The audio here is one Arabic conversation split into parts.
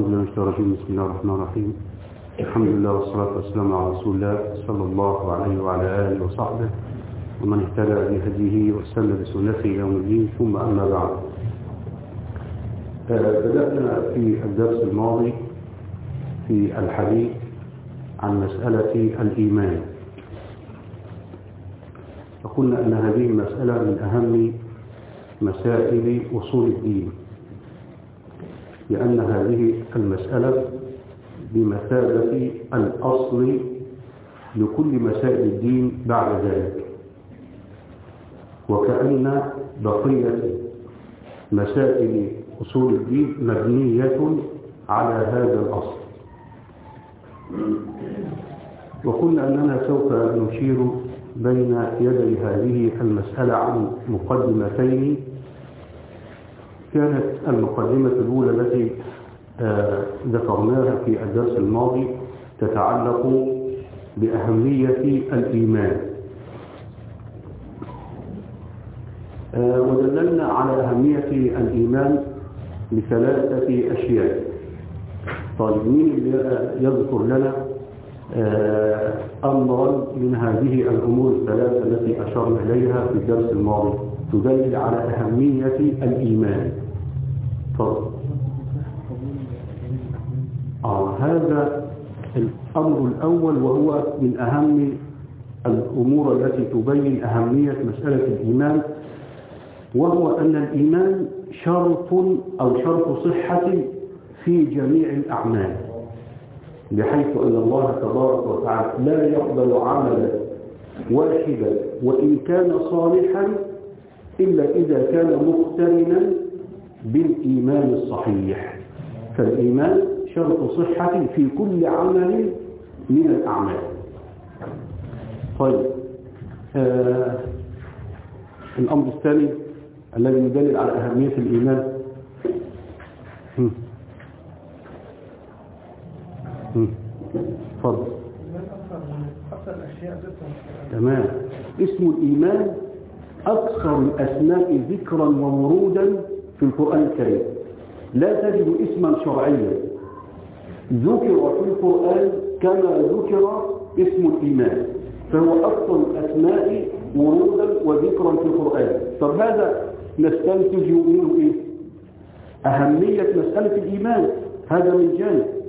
أعوذ بالله من الشيطان الرجيم. بسم الله الرحمن الرحيم. الحمد لله والصلاة والسلام على رسول الله صلى الله عليه وعلى آله وصحبه. ومن اهتدى بهديه واستنى بسنته يوم الدين ثم أما بعد. بدأنا في الدرس الماضي في الحديث عن مسألة الإيمان. فقلنا أن هذه المسألة من أهم مسائل أصول الدين. لأن هذه المسألة بمثابة الأصل لكل مسائل الدين بعد ذلك. وكأن بقية مسائل أصول الدين مبنية على هذا الأصل. وقلنا أننا سوف نشير بين يدي هذه المسألة عن مقدمتين كانت المقدمة الأولى التي آه ذكرناها في الدرس الماضي تتعلق بأهمية الإيمان. آه ودللنا على أهمية الإيمان لثلاثة أشياء. طيب مين يذكر لنا آه أمرا من هذه الأمور الثلاثة التي أشرنا إليها في الدرس الماضي؟ تدل على أهمية الإيمان. تفضل آه هذا الأمر الأول وهو من أهم الأمور التي تبين أهمية مسألة الإيمان وهو أن الإيمان شرط أو شرط صحة في جميع الأعمال بحيث أن الله تبارك وتعالى لا يقبل عملا واحدا وإن كان صالحا إلا إذا كان مقترنا بالإيمان الصحيح. فالإيمان شرط صحة في كل عمل من الأعمال. طيب آه الأمر الثاني الذي يدلل على أهمية الإيمان. تفضل. تمام. اسم الإيمان أكثر الأسماء ذكرا وورودا في القرآن الكريم. لا تجد اسما شرعيا. ذكر في القرآن كما ذكر اسم الإيمان. فهو أكثر الأسماء ورودا وذكرا في القرآن. طب هذا نستنتج منه إيه؟ أهمية مسألة الإيمان. هذا من جانب.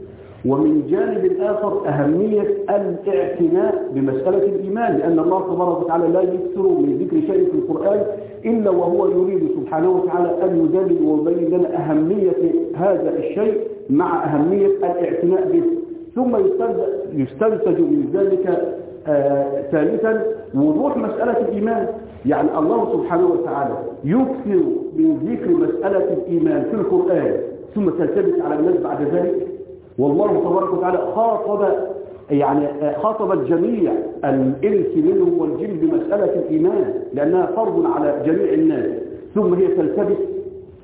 ومن جانب آخر أهمية الاعتناء بمسألة الإيمان لأن الله تبارك وتعالى لا يكثر من ذكر شيء في القرآن إلا وهو يريد سبحانه وتعالى أن يدلل ويبين لنا أهمية هذا الشيء مع أهمية الاعتناء به. ثم يستنتج من ذلك آه ثالثا وضوح مسألة الإيمان. يعني الله سبحانه وتعالى يكثر من ذكر مسألة الإيمان في القرآن ثم تلتبس على الناس بعد ذلك. والله تبارك وتعالى خاطب يعني خاطب الجميع الإنس منهم والجن بمسألة الإيمان لأنها فرض على جميع الناس. ثم هي تلتبس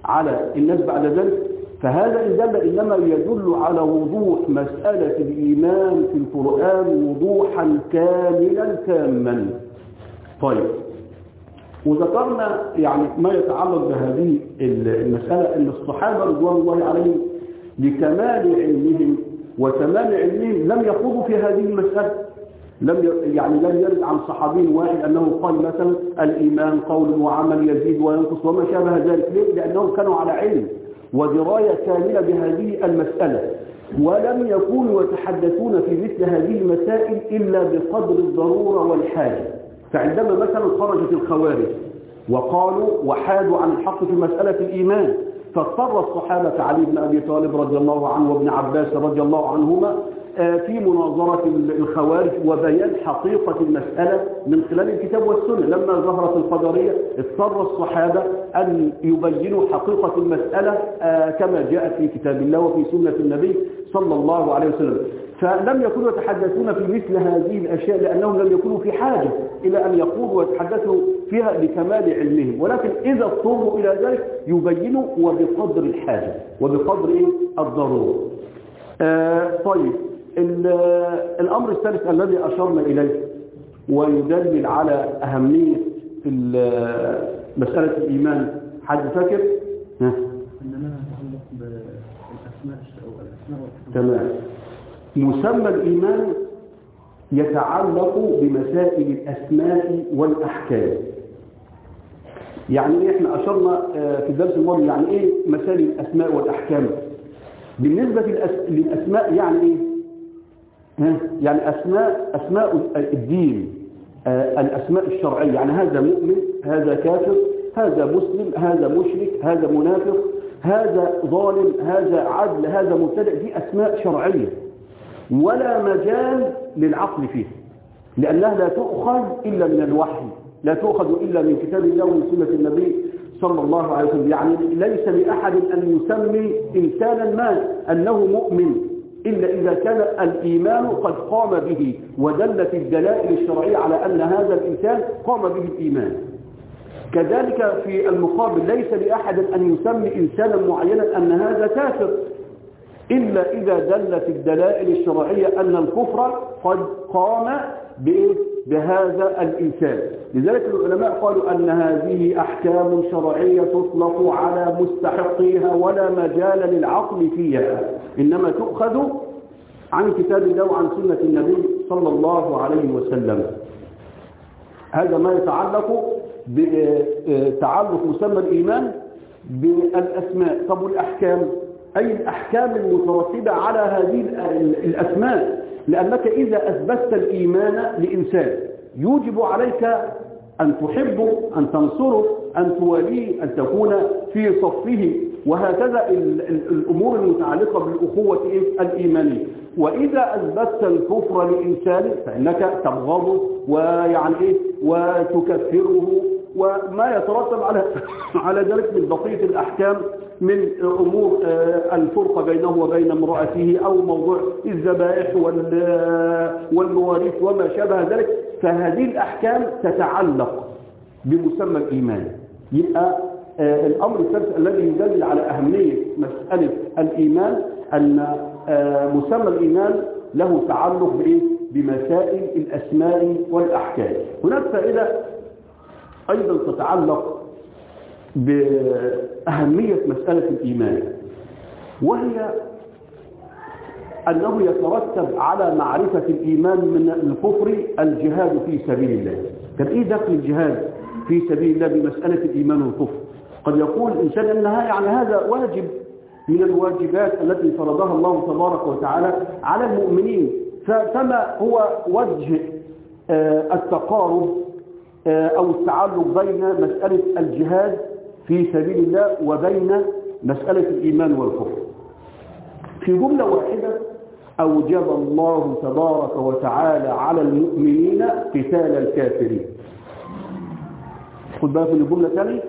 على الناس بعد ذلك. فهذا إن إنما يدل على وضوح مسألة الإيمان في القرآن وضوحا كاملا تاما. طيب. وذكرنا يعني ما يتعلق بهذه المسألة أن الصحابة رضوان الله عليهم لكمال علمهم وتمام علمهم لم يخوضوا في هذه المسألة. لم يعني لم يرد عن صحابي واحد أنه قال مثلا الإيمان قول وعمل يزيد وينقص وما شابه ذلك. ليه؟ لأنهم كانوا على علم ودراية كاملة بهذه المسألة. ولم يكونوا يتحدثون في مثل هذه المسائل إلا بقدر الضرورة والحاجة. فعندما مثلا خرجت الخوارج وقالوا وحادوا عن الحق في مسألة الإيمان فاضطر الصحابة علي بن أبي طالب رضي الله عنه وابن عباس رضي الله عنهما في مناظرة الخوارج وبيان حقيقة المسألة من خلال الكتاب والسنة. لما ظهرت القدرية اضطر الصحابة أن يبينوا حقيقة المسألة كما جاءت في كتاب الله وفي سنة النبي صلى الله عليه وسلم. فلم يكونوا يتحدثون في مثل هذه الأشياء لأنهم لم يكونوا في حاجة إلى أن يقولوا ويتحدثوا فيها لكمال علمهم. ولكن إذا اضطروا إلى ذلك يبينوا وبقدر الحاجة. وبقدر إيه؟ الضرورة. آه طيب. الأمر الثالث الذي أشرنا إليه ويدلل على أهمية مسألة الإيمان. حد فاكر؟ تمام. مسمى الإيمان يتعلق بمسائل الأسماء والأحكام. يعني إيه إحنا أشرنا في الدرس الماضي يعني إيه مسائل الأسماء والأحكام. بالنسبة للأسماء يعني إيه؟ يعني أسماء أسماء الدين الأسماء الشرعية. يعني هذا مؤمن هذا كافر هذا مسلم هذا مشرك هذا منافق هذا ظالم هذا عدل هذا مبتدع دي أسماء شرعية. ولا مجال للعقل فيه لأنها لا تؤخذ إلا من الوحي لا تؤخذ إلا من كتاب الله ومن سنة النبي صلى الله عليه وسلم. يعني ليس لأحد أن يسمي إنسانا ما أنه مؤمن إلا إذا كان الإيمان قد قام به ودلت الدلائل الشرعية على أن هذا الإنسان قام به الإيمان. كذلك في المقابل ليس لأحد أن يسمي إنسانا معينا أن هذا كافر. إلا إذا دلت الدلائل الشرعية أن الكفر قد قام بهذا الإنسان. لذلك العلماء قالوا أن هذه أحكام شرعية تطلق على مستحقيها ولا مجال للعقل فيها. إنما تؤخذ عن كتاب الله وعن سنة النبي صلى الله عليه وسلم. هذا ما يتعلق بتعلق مسمى الإيمان بالأسماء. طب والأحكام؟ أي الأحكام المترتبة على هذه الأسماء. لأنك إذا أثبتت الإيمان لإنسان يوجب عليك أن تحبه أن تنصره أن تواليه أن تكون في صفه. وهكذا الأمور المتعلقة بالأخوة الإيمانية. وإذا أثبتت الكفر لإنسان فإنك تبغضه ويعني إيه وتكفره وما يترتب على على ذلك من بقية الأحكام من أمور الفرقة بينه وبين امرأته أو موضوع الذبائح والمواريث وما شابه ذلك فهذه الأحكام تتعلق بمسمى الإيمان يبقى الأمر الثالث الذي يدل على أهمية مسألة الإيمان أن مسمى الإيمان له تعلق؟ بمسائل الأسماء والأحكام هناك فائدة أيضا تتعلق بأهمية مسألة الإيمان وهي أنه يترتب على معرفة الإيمان من الكفر الجهاد في سبيل الله. طب إيه دخل الجهاد في سبيل الله بمسألة الإيمان والكفر؟ قد يقول الإنسان أنها يعني هذا واجب من الواجبات التي فرضها الله تبارك وتعالى على المؤمنين. فما هو وجه التقارب أو التعلق بين مسألة الجهاد في سبيل الله وبين مسألة الإيمان والكفر. في جملة واحدة أوجب الله تبارك وتعالى على المؤمنين قتال الكافرين. خد بالك من الجملة ثانية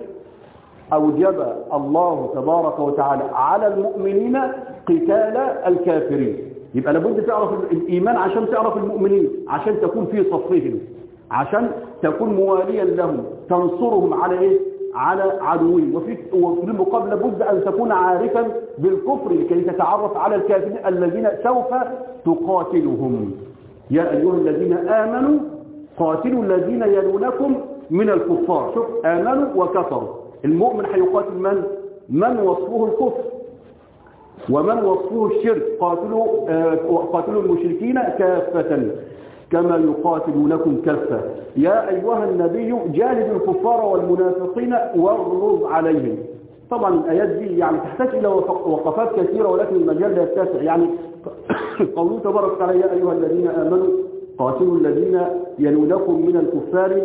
أوجب الله تبارك وتعالى على المؤمنين قتال الكافرين. يبقى لابد تعرف الإيمان عشان تعرف المؤمنين عشان تكون في صفهم عشان تكون مواليا لهم تنصرهم على إيه؟ على وفي وفي المقابل لابد أن تكون عارفا بالكفر لكي تتعرف على الكافرين الذين سوف تقاتلهم. يا أيها الذين آمنوا قاتلوا الذين يلونكم من الكفار. شوف آمنوا وكفروا. المؤمن هيقاتل من؟ من وصفه الكفر؟ ومن وصفه الشرك؟ قاتلوا آه قاتلوا المشركين كافة. كما يقاتلونكم كافة يا أيها النبي جاهد الكفار والمنافقين واغلظ عليهم. طبعا الآيات دي يعني تحتاج إلى وقفات كثيرة ولكن المجال لا يتسع. يعني قوله تبارك وتعالى يا أيها الذين آمنوا قاتلوا الذين يلونكم من الكفار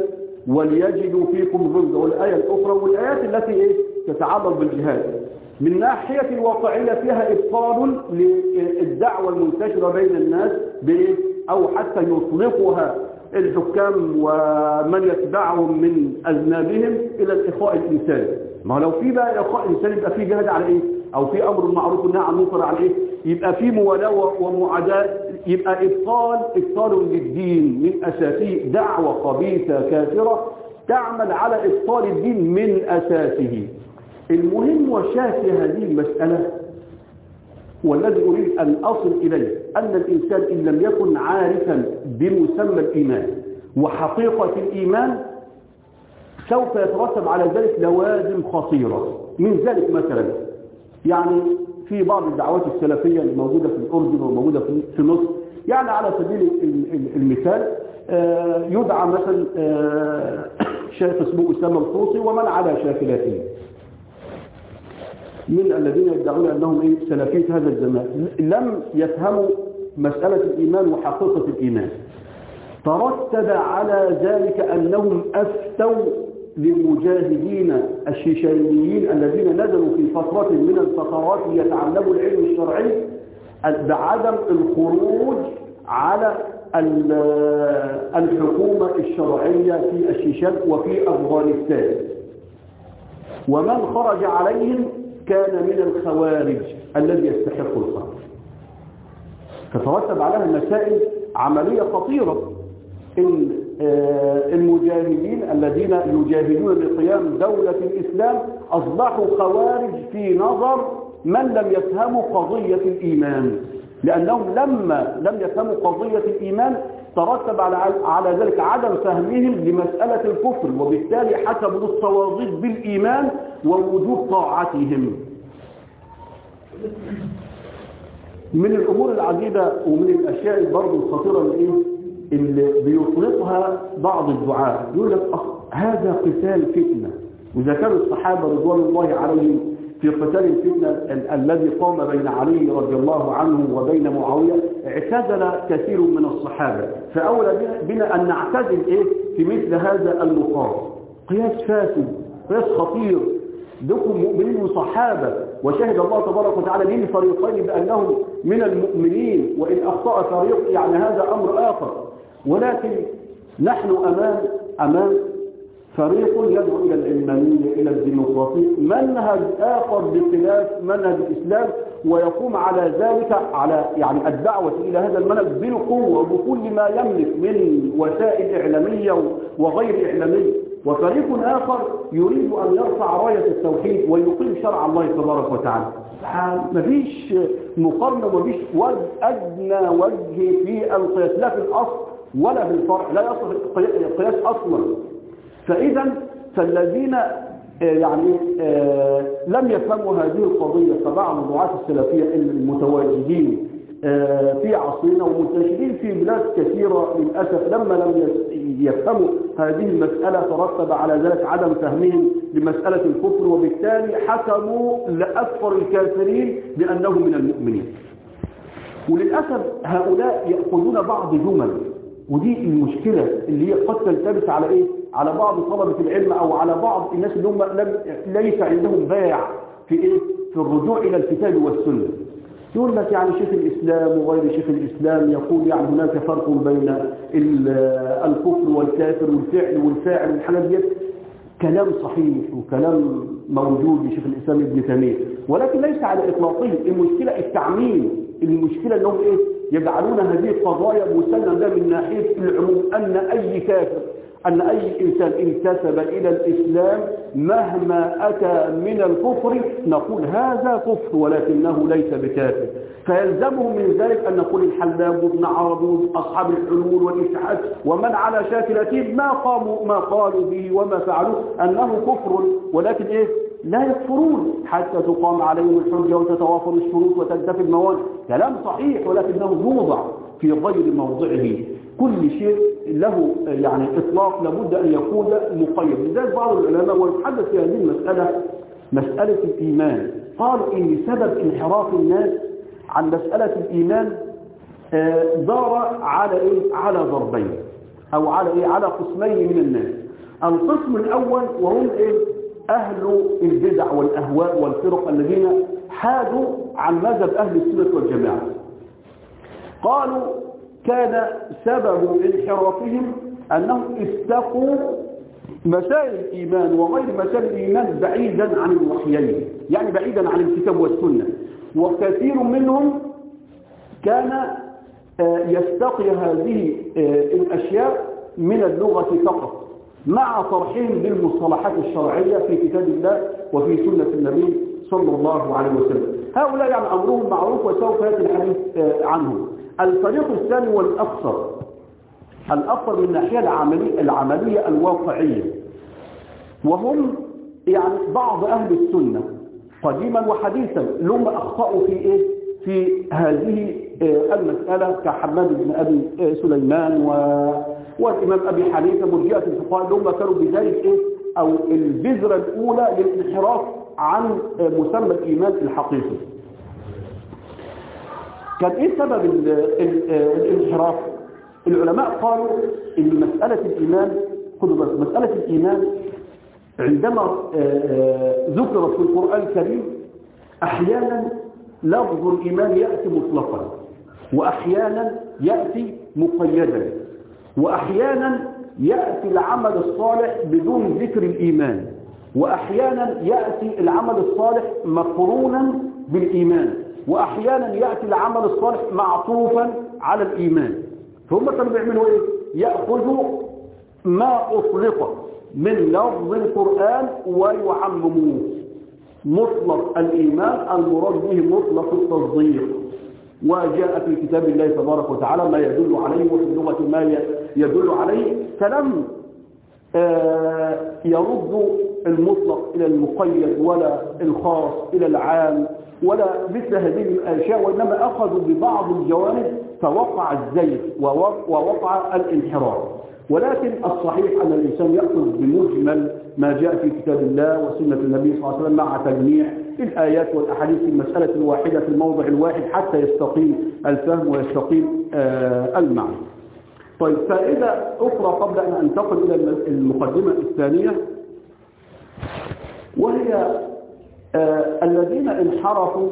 وليجدوا فيكم غلظة. والآية الأخرى والآيات التي إيه؟ تتعلق بالجهاد. من ناحية الواقعية فيها إبطال للدعوة المنتشرة بين الناس بإيه؟ أو حتى يطلقها الحكام ومن يتبعهم من أذنابهم إلى الإخاء الإنساني ما لو في بقى إخاء إنساني يبقى في جهاد على إيه؟ أو في أمر معروف والنهي عن المنكر على إيه؟ يبقى في موالاة ومعاداة. يبقى ابطال إبطال للدين من أساسه. دعوة خبيثة كافرة تعمل على إبطال الدين من أساسه. المهم في هذه المسألة والذي أريد أن أصل إليه أن الإنسان إن لم يكن عارفا بمسمى الإيمان وحقيقة الإيمان سوف يترتب على ذلك لوازم خطيرة. من ذلك مثلا يعني في بعض الدعوات السلفية الموجودة في الأردن وموجودة في مصر يعني على سبيل المثال يدعى مثلا شيخ اسمه أسامة الطوسي ومن على شاكلته من الذين يدعون أنهم إيه؟ سلفية هذا الزمان. لم يفهموا مسألة الإيمان وحقيقة الإيمان. ترتب على ذلك أنهم أفتوا للمجاهدين الشيشانيين الذين نزلوا في فترة من الفترات ليتعلموا العلم الشرعي بعدم الخروج على الحكومة الشرعية في الشيشان وفي أفغانستان. ومن خرج عليهم كان من الخوارج الذي يستحق الخرج فترتب عليها مسائل عملية خطيرة. إن المجاهدين الذين يجاهدون بقيام دولة الإسلام أصبحوا خوارج في نظر من لم يفهموا قضية الإيمان. لأنهم لما لم يفهموا قضية الإيمان ترتب على على ذلك عدم فهمهم لمسألة الكفر وبالتالي حسبوا الصوازيق بالإيمان ووجود طاعتهم. من الأمور العجيبة ومن الأشياء برضو الخطيرة اللي, اللي بيطلقها بعض الدعاء يقول لك هذا قتال فتنة. وإذا كانوا الصحابة رضوان الله عليهم في قتال الفتنة الذي قام بين علي رضي الله عنه وبين معاوية اعتزل كثير من الصحابة. فأولى بنا أن نعتزل إيه؟ في مثل هذا المقام. قياس فاسد قياس خطير. دكم مؤمنين وصحابة وشهد الله تبارك وتعالى للفريقين بأنهم من المؤمنين وإن أخطأ فريق يعني هذا أمر آخر. ولكن نحن أمام أمام فريق يدعو إلى العلمانية إلى الديمقراطية. منهج آخر بخلاف منهج الإسلام ويقوم على ذلك على يعني الدعوة إلى هذا المنهج بالقوة وبكل ما يملك من وسائل إعلامية وغير إعلامية. وفريق آخر يريد أن يرفع راية التوحيد ويقيم شرع الله تبارك وتعالى. مفيش مقارنة ومفيش وجه أدنى وجه في القياس. لا في الأصل ولا في الفرع لا يصل القياس أصلا. فإذا فالذين يعني لم يفهموا هذه القضية فبعض دعاة السلفية المتواجدين في عصرنا ومنتشرين في بلاد كثيرة للأسف لما لم يفهموا هذه المسألة ترتب على ذلك عدم فهمهم لمسألة الكفر وبالتالي حكموا لأكثر الكافرين بأنهم من المؤمنين. وللأسف هؤلاء يأخذون بعض جمل ودي المشكلة اللي هي قد تلتبس على إيه؟ على بعض طلبة العلم أو على بعض الناس اللي هم لم ليس عندهم باع في إيه؟ في الرجوع إلى الكتاب والسنة. يقول لك يعني شيخ الإسلام وغير شيخ الإسلام يقول يعني هناك فرق بين الكفر والكافر والفعل والفاعل والحاجات دي كلام صحيح وكلام موجود لشيخ الإسلام ابن تيمية. ولكن ليس على إطلاقه. المشكلة التعميم. المشكلة إنهم إيه؟ يجعلون هذه القضايا مسلم ده من ناحية العموم أن أي كافر أن أي إنسان انتسب إلى الإسلام مهما أتى من الكفر نقول هذا كفر ولكنه ليس بكافر. فيلزمه من ذلك أن نقول الحلاب وابن عرب أصحاب الحلول والإتحاد ومن على شاكلتهم ما قاموا ما قالوا به وما فعلوا أنه كفر. ولكن إيه؟ لا يكفرون. حتى تقام عليهم الحجة وتتوافر الشروط وتنتفي الموانع كلام صحيح ولكنه يوضع في غير موضعه. كل شيء له يعني إطلاق لابد أن يكون مقيد لذلك بعض العلماء ويتحدث في هذه المسألة مسألة الإيمان قالوا إن سبب انحراف الناس عن مسألة الإيمان دار على إيه؟ على ضربين أو على إيه؟ على قسمين من الناس القسم الأول وهم إيه؟ أهل البدع والأهواء والفرق الذين حادوا عن مذهب أهل السنة والجماعة قالوا كان سبب انحرافهم أنهم استقوا مسائل الإيمان وغير مسائل الإيمان بعيدا عن الوحيين يعني بعيدا عن الكتاب والسنة. وكثير منهم كان يستقي هذه الأشياء من اللغة فقط مع طرحهم للمصطلحات الشرعية في كتاب الله وفي سنة النبي صلى الله عليه وسلم. هؤلاء يعني أمرهم معروف وسوف يأتي الحديث عنهم. الفريق الثاني والأكثر الأكثر من الناحية العملية, العملية الواقعية. وهم يعني بعض أهل السنة قديما وحديثا. لهم أخطأوا في إيه؟ في هذه المسألة كحماد بن أبي سليمان و... والإمام أبي حنيفة مرجئة الفقهاء. هم كانوا بداية إيه؟ أو البذرة الأولى للانحراف عن مسمى الإيمان الحقيقي. كان إيه سبب ال ال الانحراف؟ العلماء قالوا إن مسألة الإيمان خذوا مسألة الإيمان عندما ذكرت في القرآن الكريم أحيانا لفظ الإيمان يأتي مطلقا وأحيانا يأتي مقيدا وأحيانا يأتي العمل الصالح بدون ذكر الإيمان وأحيانا يأتي العمل الصالح مقرونا بالإيمان. وأحيانا يأتي العمل الصالح معطوفا على الإيمان. فهم كانوا بيعملوا إيه؟ يأخذوا ما أطلق من لفظ القرآن ويعمموه مطلق الإيمان المراد به مطلق التصديق. وجاء في كتاب الله تبارك وتعالى ما يدل عليه وفي اللغة ما يدل عليه. فلم يرد المطلق إلى المقيد ولا الخاص إلى العام. ولا مثل هذه الأشياء وإنما أخذوا ببعض الجوانب فوقع الزيف ووقع الانحراف. ولكن الصحيح أن الإنسان يأخذ بمجمل ما جاء في كتاب الله وسنة النبي صلى الله عليه وسلم مع تجميع الآيات والأحاديث في المسألة الواحدة في الموضع الواحد حتى يستقيم الفهم ويستقيم المعنى. طيب فائدة أخرى قبل أن أنتقل إلى المقدمة الثانية وهي الذين انحرفوا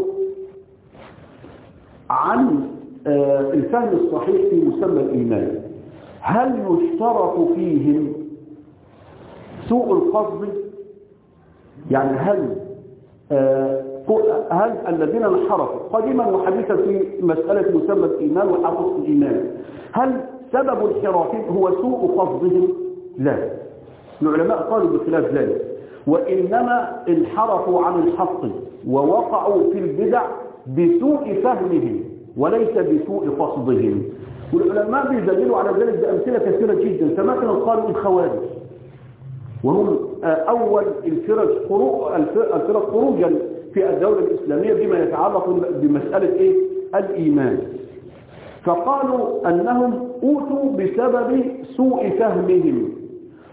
عن الفهم الصحيح في مسمى الإيمان. هل يشترط فيهم سوء القصد؟ يعني هل هل الذين انحرفوا قديما وحديثا في مسألة مسمى الإيمان وحقوق الإيمان هل سبب انحرافهم هو سوء قصدهم؟ لا. العلماء قالوا بخلاف ذلك. وإنما انحرفوا عن الحق ووقعوا في البدع بسوء فهمهم وليس بسوء قصدهم. والعلماء بيدللوا على ذلك بأمثلة كثيرة جدا فمثلا قالوا الخوارج. وهم أول الفرق الفرق خروجا في الدولة الإسلامية بما يتعلق بمسألة إيه؟ الإيمان. فقالوا أنهم أوتوا بسبب سوء فهمهم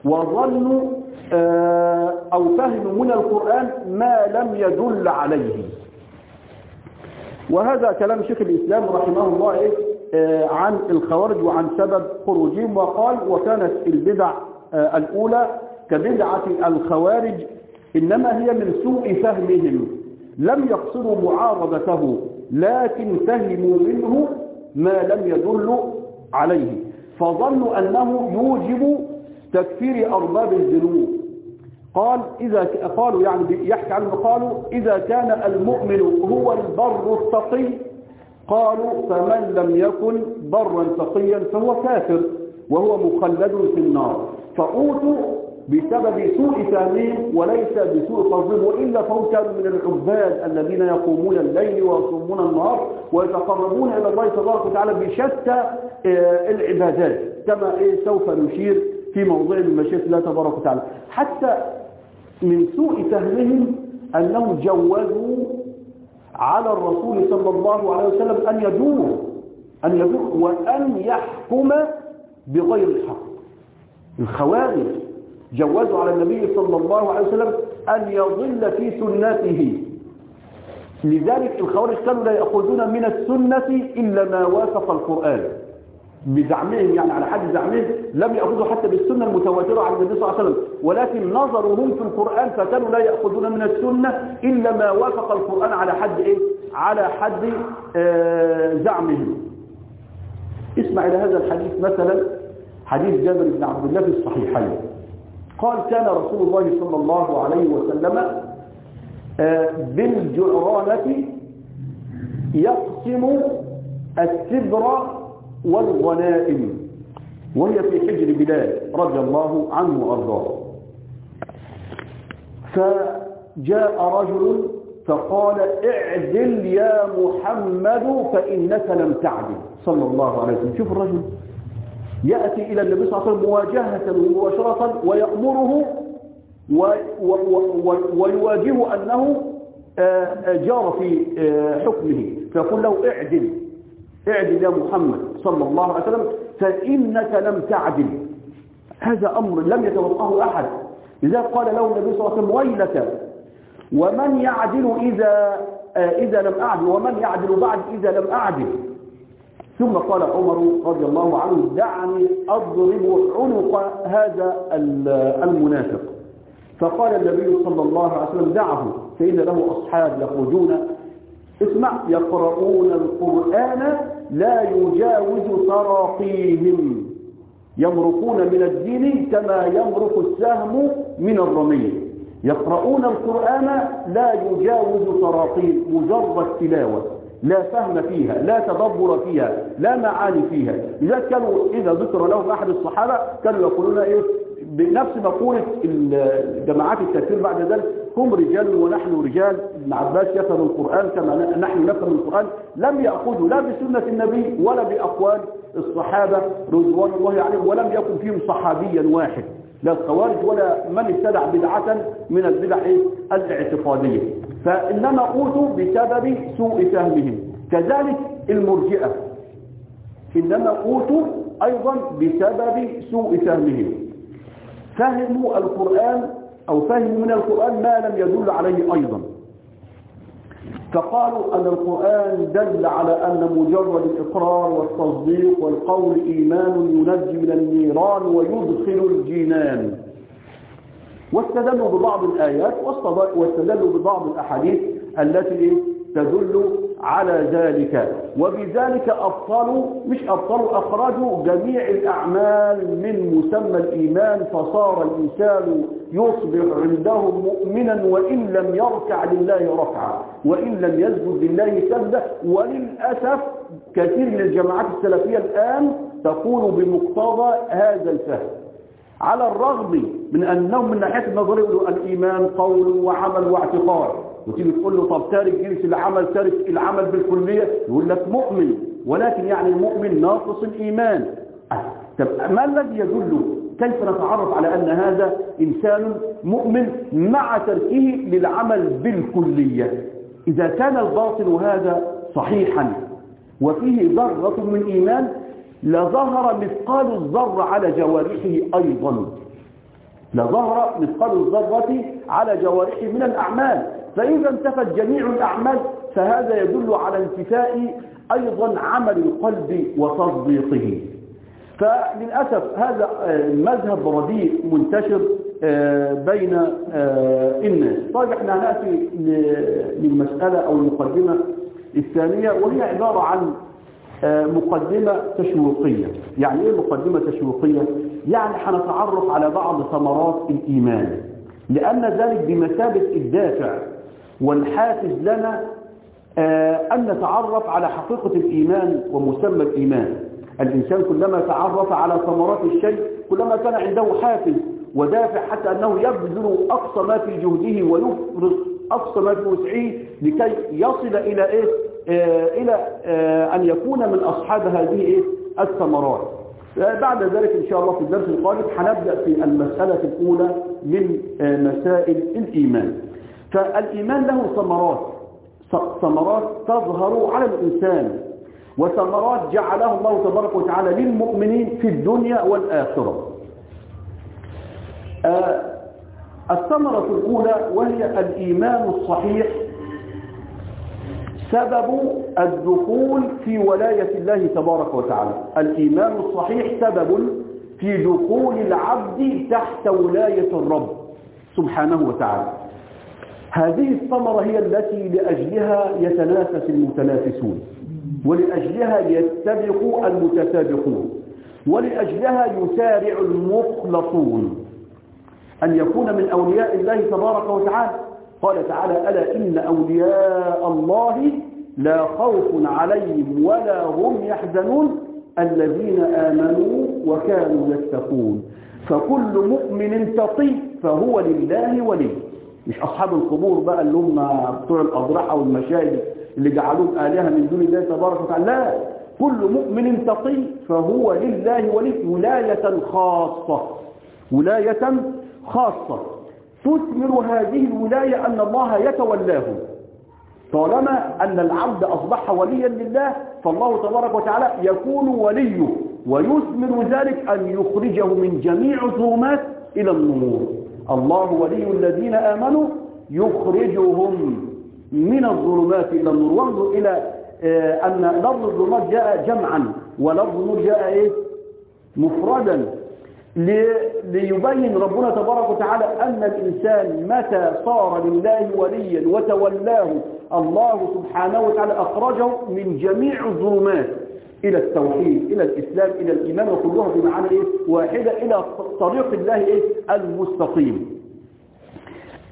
وظنوا أو فهموا من القرآن ما لم يدل عليه. وهذا كلام شيخ الإسلام رحمه الله إيه؟ عن الخوارج وعن سبب خروجهم وقال وكانت البدع الأولى كبدعة الخوارج إنما هي من سوء فهمهم. لم يقصدوا معارضته لكن فهموا منه ما لم يدل عليه. فظنوا أنه يوجب تكفير أرباب الذنوب. قال إذا قالوا يعني يحكي عنه قالوا إذا كان المؤمن هو البر التقي قالوا فمن لم يكن برا تقيا فهو كافر وهو مخلد في النار. فأوتوا بسبب سوء فهمهم وليس بسوء قصدهم وإلا فهم كانوا من العباد الذين يقومون الليل ويصومون النهار ويتقربون إلى الله تبارك وتعالى بشتى العبادات. كما سوف نشير في موضوع المشيئة الله تبارك وتعالى. حتى من سوء فهمهم أنهم جوزوا على الرسول صلى الله عليه وسلم أن يدور أن يدور وأن يحكم بغير الحق. الخوارج جوزوا على النبي صلى الله عليه وسلم أن يضل في سنته. لذلك الخوارج كانوا لا يأخذون من السنة إلا ما وافق القرآن. بزعمهم يعني على حد زعمهم لم يأخذوا حتى بالسنة المتواترة عن النبي صلى الله عليه وسلم. ولكن نظرهم في القرآن فكانوا لا يأخذون من السنة إلا ما وافق القرآن على حد إيه؟ على حد آه زعمهم. اسمع إلى هذا الحديث مثلا حديث جابر بن عبد الله في الصحيحين. قال كان رسول الله صلى الله عليه وسلم آه بالجعرانة يقسم السبر والغنائم. وهي في حجر بلال رضي الله عنه وأرضاه. فجاء رجل فقال اعدل يا محمد فإنك لم تعدل. صلى الله عليه وسلم. شوف الرجل. يأتي إلى النبي صلى الله عليه وسلم مواجهة مباشرة ويأمره ويواجه أنه جار في حكمه. فيقول له اعدل اعدل يا محمد. صلى الله عليه وسلم فإنك لم تعدل. هذا أمر لم يتوقعه أحد. لذلك قال له النبي صلى الله عليه وسلم ويلك ومن يعدل إذا إذا لم أعدل ومن يعدل بعد إذا لم أعدل. ثم قال عمر رضي الله عنه دعني أضرب عنق هذا المنافق. فقال النبي صلى الله عليه وسلم دعه فإن له أصحاب يخرجون. اسمع يقرؤون القرآن لا يجاوز تراقيهم يمرقون من الدين كما يمرق السهم من الرمي. يقرؤون القرآن لا يجاوز تراقيم مجرد تلاوة. لا فهم فيها لا تدبر فيها لا معاني فيها. لذلك كانوا إذا ذكر لهم أحد الصحابة كانوا يقولون إيه؟ بنفس مقولة جماعات التكفير بعد ذلك هم رجال ونحن رجال. ابن عباس يفهم القرآن كما نحن نفهم القرآن. لم يأخذوا لا بسنة النبي ولا بأقوال الصحابة رضوان الله عليهم ولم يكن فيهم صحابيا واحد لا الخوارج ولا من ابتدع بدعة من البدع الاعتقادية. فإنما أوتوا بسبب سوء فهمهم. كذلك المرجئة. إنما أوتوا أيضا بسبب سوء فهمهم. فهموا القرآن أو فهموا من القرآن ما لم يدل عليه أيضا. فقالوا أن القرآن دل على أن مجرد الإقرار والتصديق والقول إيمان ينجي من النيران ويدخل الجنان. واستدلوا ببعض الآيات واستدلوا ببعض الأحاديث التي تدل على ذلك. وبذلك أبطلوا مش أبطلوا أخرجوا جميع الأعمال من مسمى الإيمان فصار الإنسان يصبح عندهم مؤمنا وإن لم يركع لله ركعة وإن لم يسجد لله سجدة. وللأسف كثير من الجماعات السلفية الآن تقول بمقتضى هذا الفهم. على الرغم من أنهم من ناحية النظرية الإيمان قول وعمل واعتقاد. وتيجي تقول له طب تارك جنس العمل تارك العمل بالكلية يقول لك مؤمن. ولكن يعني المؤمن ناقص الإيمان. طب ما الذي يدل كيف نتعرف على أن هذا إنسان مؤمن مع تركه للعمل بالكلية؟ إذا كان الباطل هذا صحيحا وفيه ذرة من إيمان لظهر مثقال الذرة على جوارحه أيضا. لظهر مثقال الذرة على جوارحه من الأعمال. فإذا انتفت جميع الأعمال فهذا يدل على انتفاء أيضا عمل القلب وتصديقه. فللأسف هذا مذهب رديء منتشر بين الناس. طيب إحنا هنأتي للمسألة أو المقدمة الثانية وهي عبارة عن مقدمة تشويقية. يعني إيه مقدمة تشويقية؟ يعني هنتعرف على بعض ثمرات الإيمان. لأن ذلك بمثابة الدافع. والحافز لنا أن نتعرف على حقيقة الإيمان ومسمى الإيمان. الإنسان كلما تعرف على ثمرات الشيء كلما كان عنده حافز ودافع حتى أنه يبذل أقصى ما في جهده ويفرغ أقصى ما في وسعه لكي يصل إلى إيه؟ إلى أن يكون من أصحاب هذه إيه؟ الثمرات. بعد ذلك إن شاء الله في الدرس القادم هنبدأ في المسألة الأولى من مسائل الإيمان. فالإيمان له ثمرات. ثمرات تظهر على الإنسان وثمرات جعلها الله تبارك وتعالى للمؤمنين في الدنيا والآخرة. الثمرة الأولى وهي الإيمان الصحيح سبب الدخول في ولاية الله تبارك وتعالى. الإيمان الصحيح سبب في دخول العبد تحت ولاية الرب سبحانه وتعالى. هذه الثمرة هي التي لأجلها يتنافس المتنافسون ولأجلها يستبق المتسابقون ولأجلها يسارع المخلصون. أن يكون من أولياء الله تبارك وتعالى. قال تعالى ألا إن أولياء الله لا خوف عليهم ولا هم يحزنون الذين آمنوا وكانوا يتقون. فكل مؤمن تقي فهو لله ولي مش أصحاب القبور بقى اللي هم بتوع الأضرحة والمشاهد اللي جعلوهم آلهة من دون الله تبارك وتعالى؟ لا. كل مؤمن تقي فهو لله ولي ولاية خاصة. ولاية خاصة. تثمر هذه الولاية أن الله يتولاه. طالما أن العبد أصبح وليا لله فالله تبارك وتعالى يكون وليه. ويثمر ذلك أن يخرجه من جميع الظلمات إلى النور. الله ولي الذين آمنوا يخرجهم من الظلمات إلى النور. وانظر إلى آه، أن لفظ الظلمات جاء جمعا. ولفظ النور جاء إيه؟ مفردا. ليبين ربنا تبارك وتعالى أن الإنسان متى صار لله وليا وتولاه الله سبحانه وتعالى أخرجه من جميع الظلمات. إلى التوحيد إلى الإسلام إلى الإيمان وكلها بمعنى إيه؟ واحدة إلى طريق الله إيه؟ المستقيم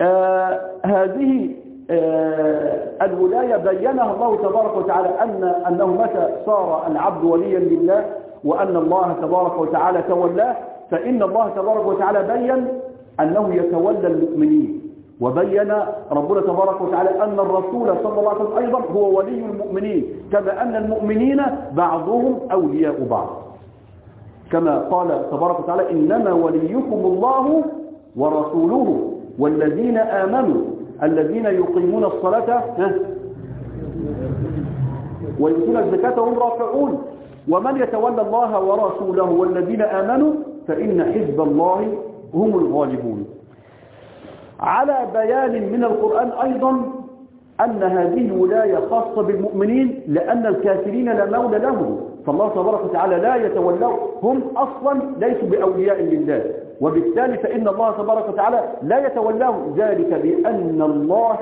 آه هذه آه الولاية بينها الله تبارك وتعالى أن أنه متى صار العبد وليا لله وأن الله تبارك وتعالى تولاه فإن الله تبارك وتعالى بين أنه يتولى المؤمنين وبين ربنا تبارك وتعالى أن الرسول صلى الله عليه وسلم أيضا هو ولي المؤمنين كما أن المؤمنين بعضهم أولياء بعض. كما قال تبارك وتعالى إنما وليكم الله ورسوله والذين آمنوا الذين يقيمون الصلاة ويؤتون الزكاة وهم راكعون. ومن يتولى الله ورسوله والذين آمنوا فإن حزب الله هم الغالبون. على بيان من القرآن أيضا أن هذه الولاية خاصة بالمؤمنين لأن الكافرين لا مولى لهم. فالله تبارك وتعالى لا يتولوا هم أصلا ليسوا بأولياء لله. وبالتالي فإن الله تبارك وتعالى لا يتولاهم ذلك بأن الله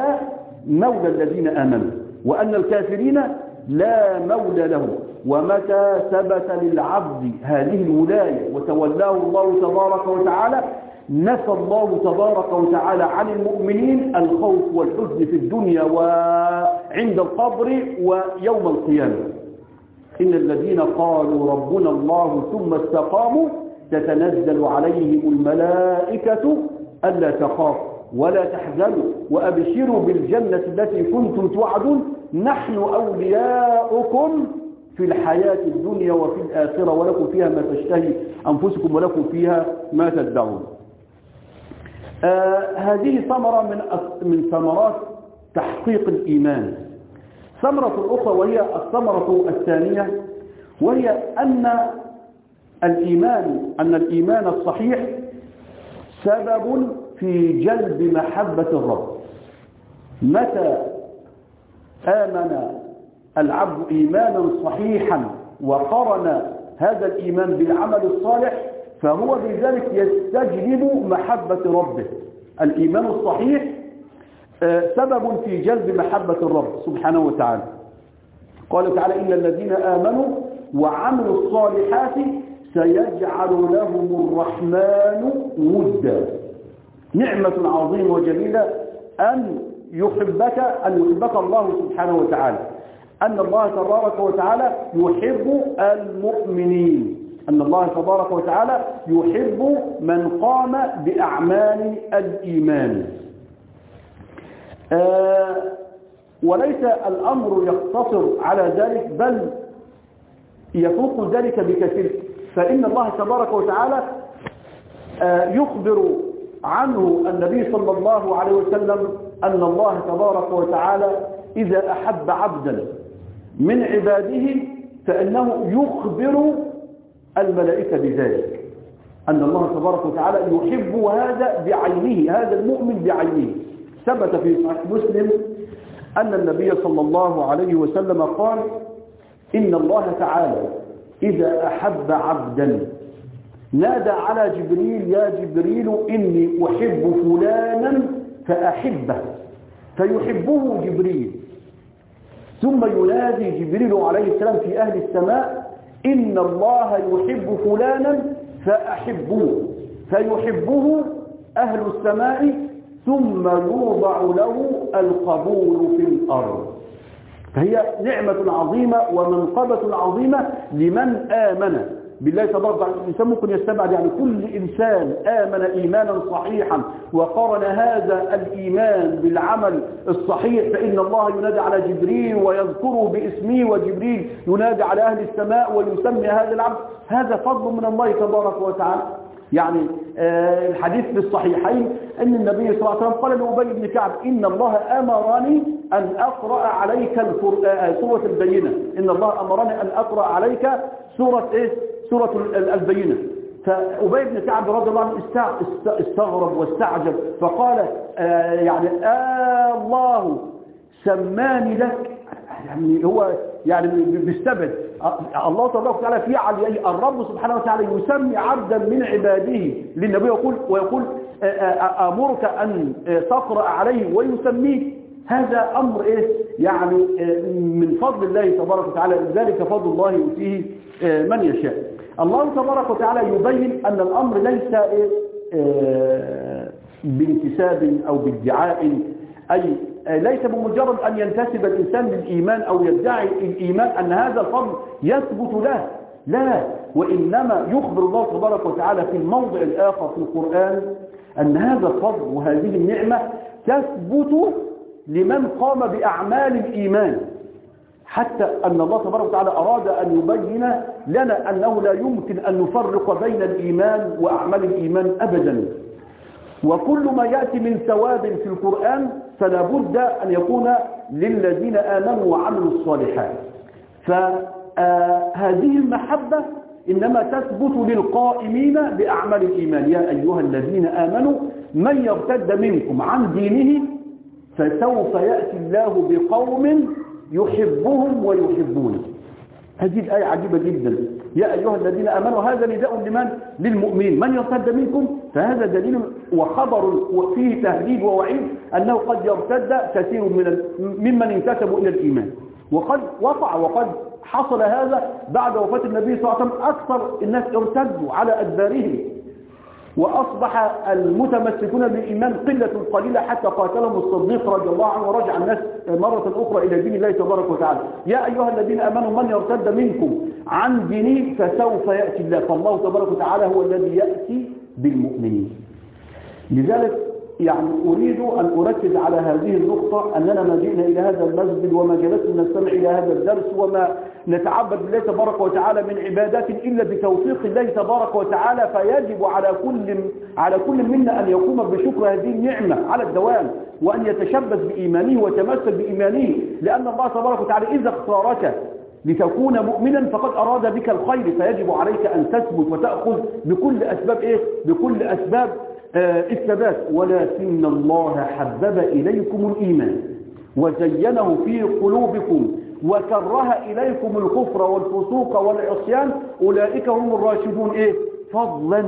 مولى الذين آمنوا وأن الكافرين لا مولى لهم. ومتى ثبت للعبد هذه الولاية وتولاه الله تبارك وتعالى نفى الله تبارك وتعالى عن المؤمنين الخوف والحزن في الدنيا وعند القبر ويوم القيامة. إن الذين قالوا ربنا الله ثم استقاموا تتنزل عليهم الملائكة ألا تخافوا ولا تحزنوا وأبشروا بالجنة التي كنتم توعدون. نحن أولياؤكم في الحياة الدنيا وفي الآخرة ولكم فيها ما تشتهي أنفسكم ولكم فيها ما تدعون. هذه ثمرة من من ثمرات تحقيق الإيمان. ثمرة أخرى وهي الثمرة الثانية وهي أن الإيمان أن الإيمان الصحيح سبب في جلب محبة الرب. متى آمن العبد إيمانا صحيحا وقرن هذا الإيمان بالعمل الصالح؟ فهو بذلك يستجلب محبة ربه. الإيمان الصحيح سبب في جلب محبة الرب سبحانه وتعالى. قال تعالى إن الذين آمنوا وعملوا الصالحات سيجعل لهم الرحمن ودا. نعمة عظيمة وجميلة أن يحبك أن يحبك الله سبحانه وتعالى. أن الله تبارك وتعالى يحب المؤمنين. أن الله تبارك وتعالى يحب من قام بأعمال الإيمان. آه وليس الأمر يقتصر على ذلك بل يفوق ذلك بكثير. فإن الله تبارك وتعالى آه يخبر عنه النبي صلى الله عليه وسلم أن الله تبارك وتعالى إذا أحب عبدا من عباده فإنه يخبر الملائكة بذلك. أن الله تبارك وتعالى يحب هذا بعينه هذا المؤمن بعينه. ثبت في صحيح مسلم أن النبي صلى الله عليه وسلم قال إن الله تعالى إذا أحب عبدا نادى على جبريل يا جبريل إني أحب فلانا فأحبه. فيحبه جبريل. ثم ينادي جبريل عليه السلام في أهل السماء إن الله يحب فلانا فأحبوه فيحبه أهل السماء ثم يوضع له القبول في الأرض. فهي نعمة عظيمة ومنقبة عظيمة لمن آمن. بالله تبارك الإنسان ممكن يستبعد يعني كل إنسان آمن إيمانا صحيحا وقارن هذا الإيمان بالعمل الصحيح فإن الله ينادي على جبريل ويذكره باسمه وجبريل ينادي على أهل السماء ويسمي هذا العبد. هذا فضل من الله تبارك وتعالى. يعني آه الحديث في الصحيحين أن النبي صلى الله عليه وسلم قال لأبي بن كعب إن الله أمرني أن أقرأ عليك سورة البينة. إن الله أمرني أن أقرأ عليك سورة إيه؟ سورة البينة. فأبي بن كعب رضي الله عنه استغرب واستعجب فقال آه يعني آه الله سماني لك. يعني هو يعني بيستبعد الله تبارك وتعالى في علي الرب سبحانه وتعالى يسمي عبدا من عباده للنبي يقول ويقول أمرك أن تقرأ عليه ويسميه هذا أمر إيه؟ يعني من فضل الله تبارك وتعالى. ذلك فضل الله يؤتيه. من يشاء. الله تبارك وتعالى يبين أن الأمر ليس إيه بانتساب أو بادعاء. أي ليس بمجرد أن ينتسب الإنسان للإيمان أو يدعي الإيمان أن هذا الفضل يثبت له. لا وإنما يخبر الله تبارك وتعالى في الموضع الآخر في القرآن أن هذا الفضل وهذه النعمة تثبت لمن قام بأعمال الإيمان. حتى أن الله تبارك وتعالى أراد أن يبين لنا أنه لا يمكن أن نفرق بين الإيمان وأعمال الإيمان أبدا. وكل ما يأتي من ثواب في القرآن فلا بد أن يكون للذين آمنوا وعملوا الصالحات. فهذه المحبة إنما تثبت للقائمين بأعمال الإيمان. يا أيها الذين آمنوا من يرتد منكم عن دينه فسوف يأتي الله بقوم يحبهم ويحبونه. هذه الآية عجيبة جدا. يا أيها الذين آمنوا هذا نداء لمن؟ للمؤمنين من يرتد منكم؟ فهذا دليل وخبر وفيه تهديد ووعيد أنه قد يرتد كثير من ممن انتسبوا إلى الإيمان. وقد وقع وقد حصل هذا بعد وفاة النبي صلى الله عليه وسلم. أكثر الناس ارتدوا على أدبارهم. وأصبح المتمسكون بالإيمان قلة قليلة حتى قاتلهم الصديق رضي الله عنه ورجع الناس مرة أخرى إلى دين الله تبارك وتعالى. يا أيها الذين أمنوا من يرتد منكم عن دينه فسوف يأتي الله. فالله تبارك وتعالى هو الذي يأتي بالمؤمنين. لذلك يعني أريد أن أركز على هذه النقطة أننا ما جئنا إلى هذا المسجد وما جلسنا نستمع إلى هذا الدرس وما نتعبد بالله تبارك وتعالى من عبادات إلا بتوفيق الله تبارك وتعالى فيجب على كل على كل منا أن يقوم بشكر هذه النعمة على الدوام وأن يتشبث بإيمانه ويتمسك بإيمانه لأن الله تبارك وتعالى إذا اختارك لتكون مؤمنا فقد أراد بك الخير فيجب عليك أن تثبت وتأخذ بكل أسباب إيه؟ بكل أسباب آه الثبات ولكن الله حبب إليكم الإيمان وزينه في قلوبكم وكره إليكم الكفر والفسوق والعصيان أولئك هم الراشدون. إيه؟ فضلا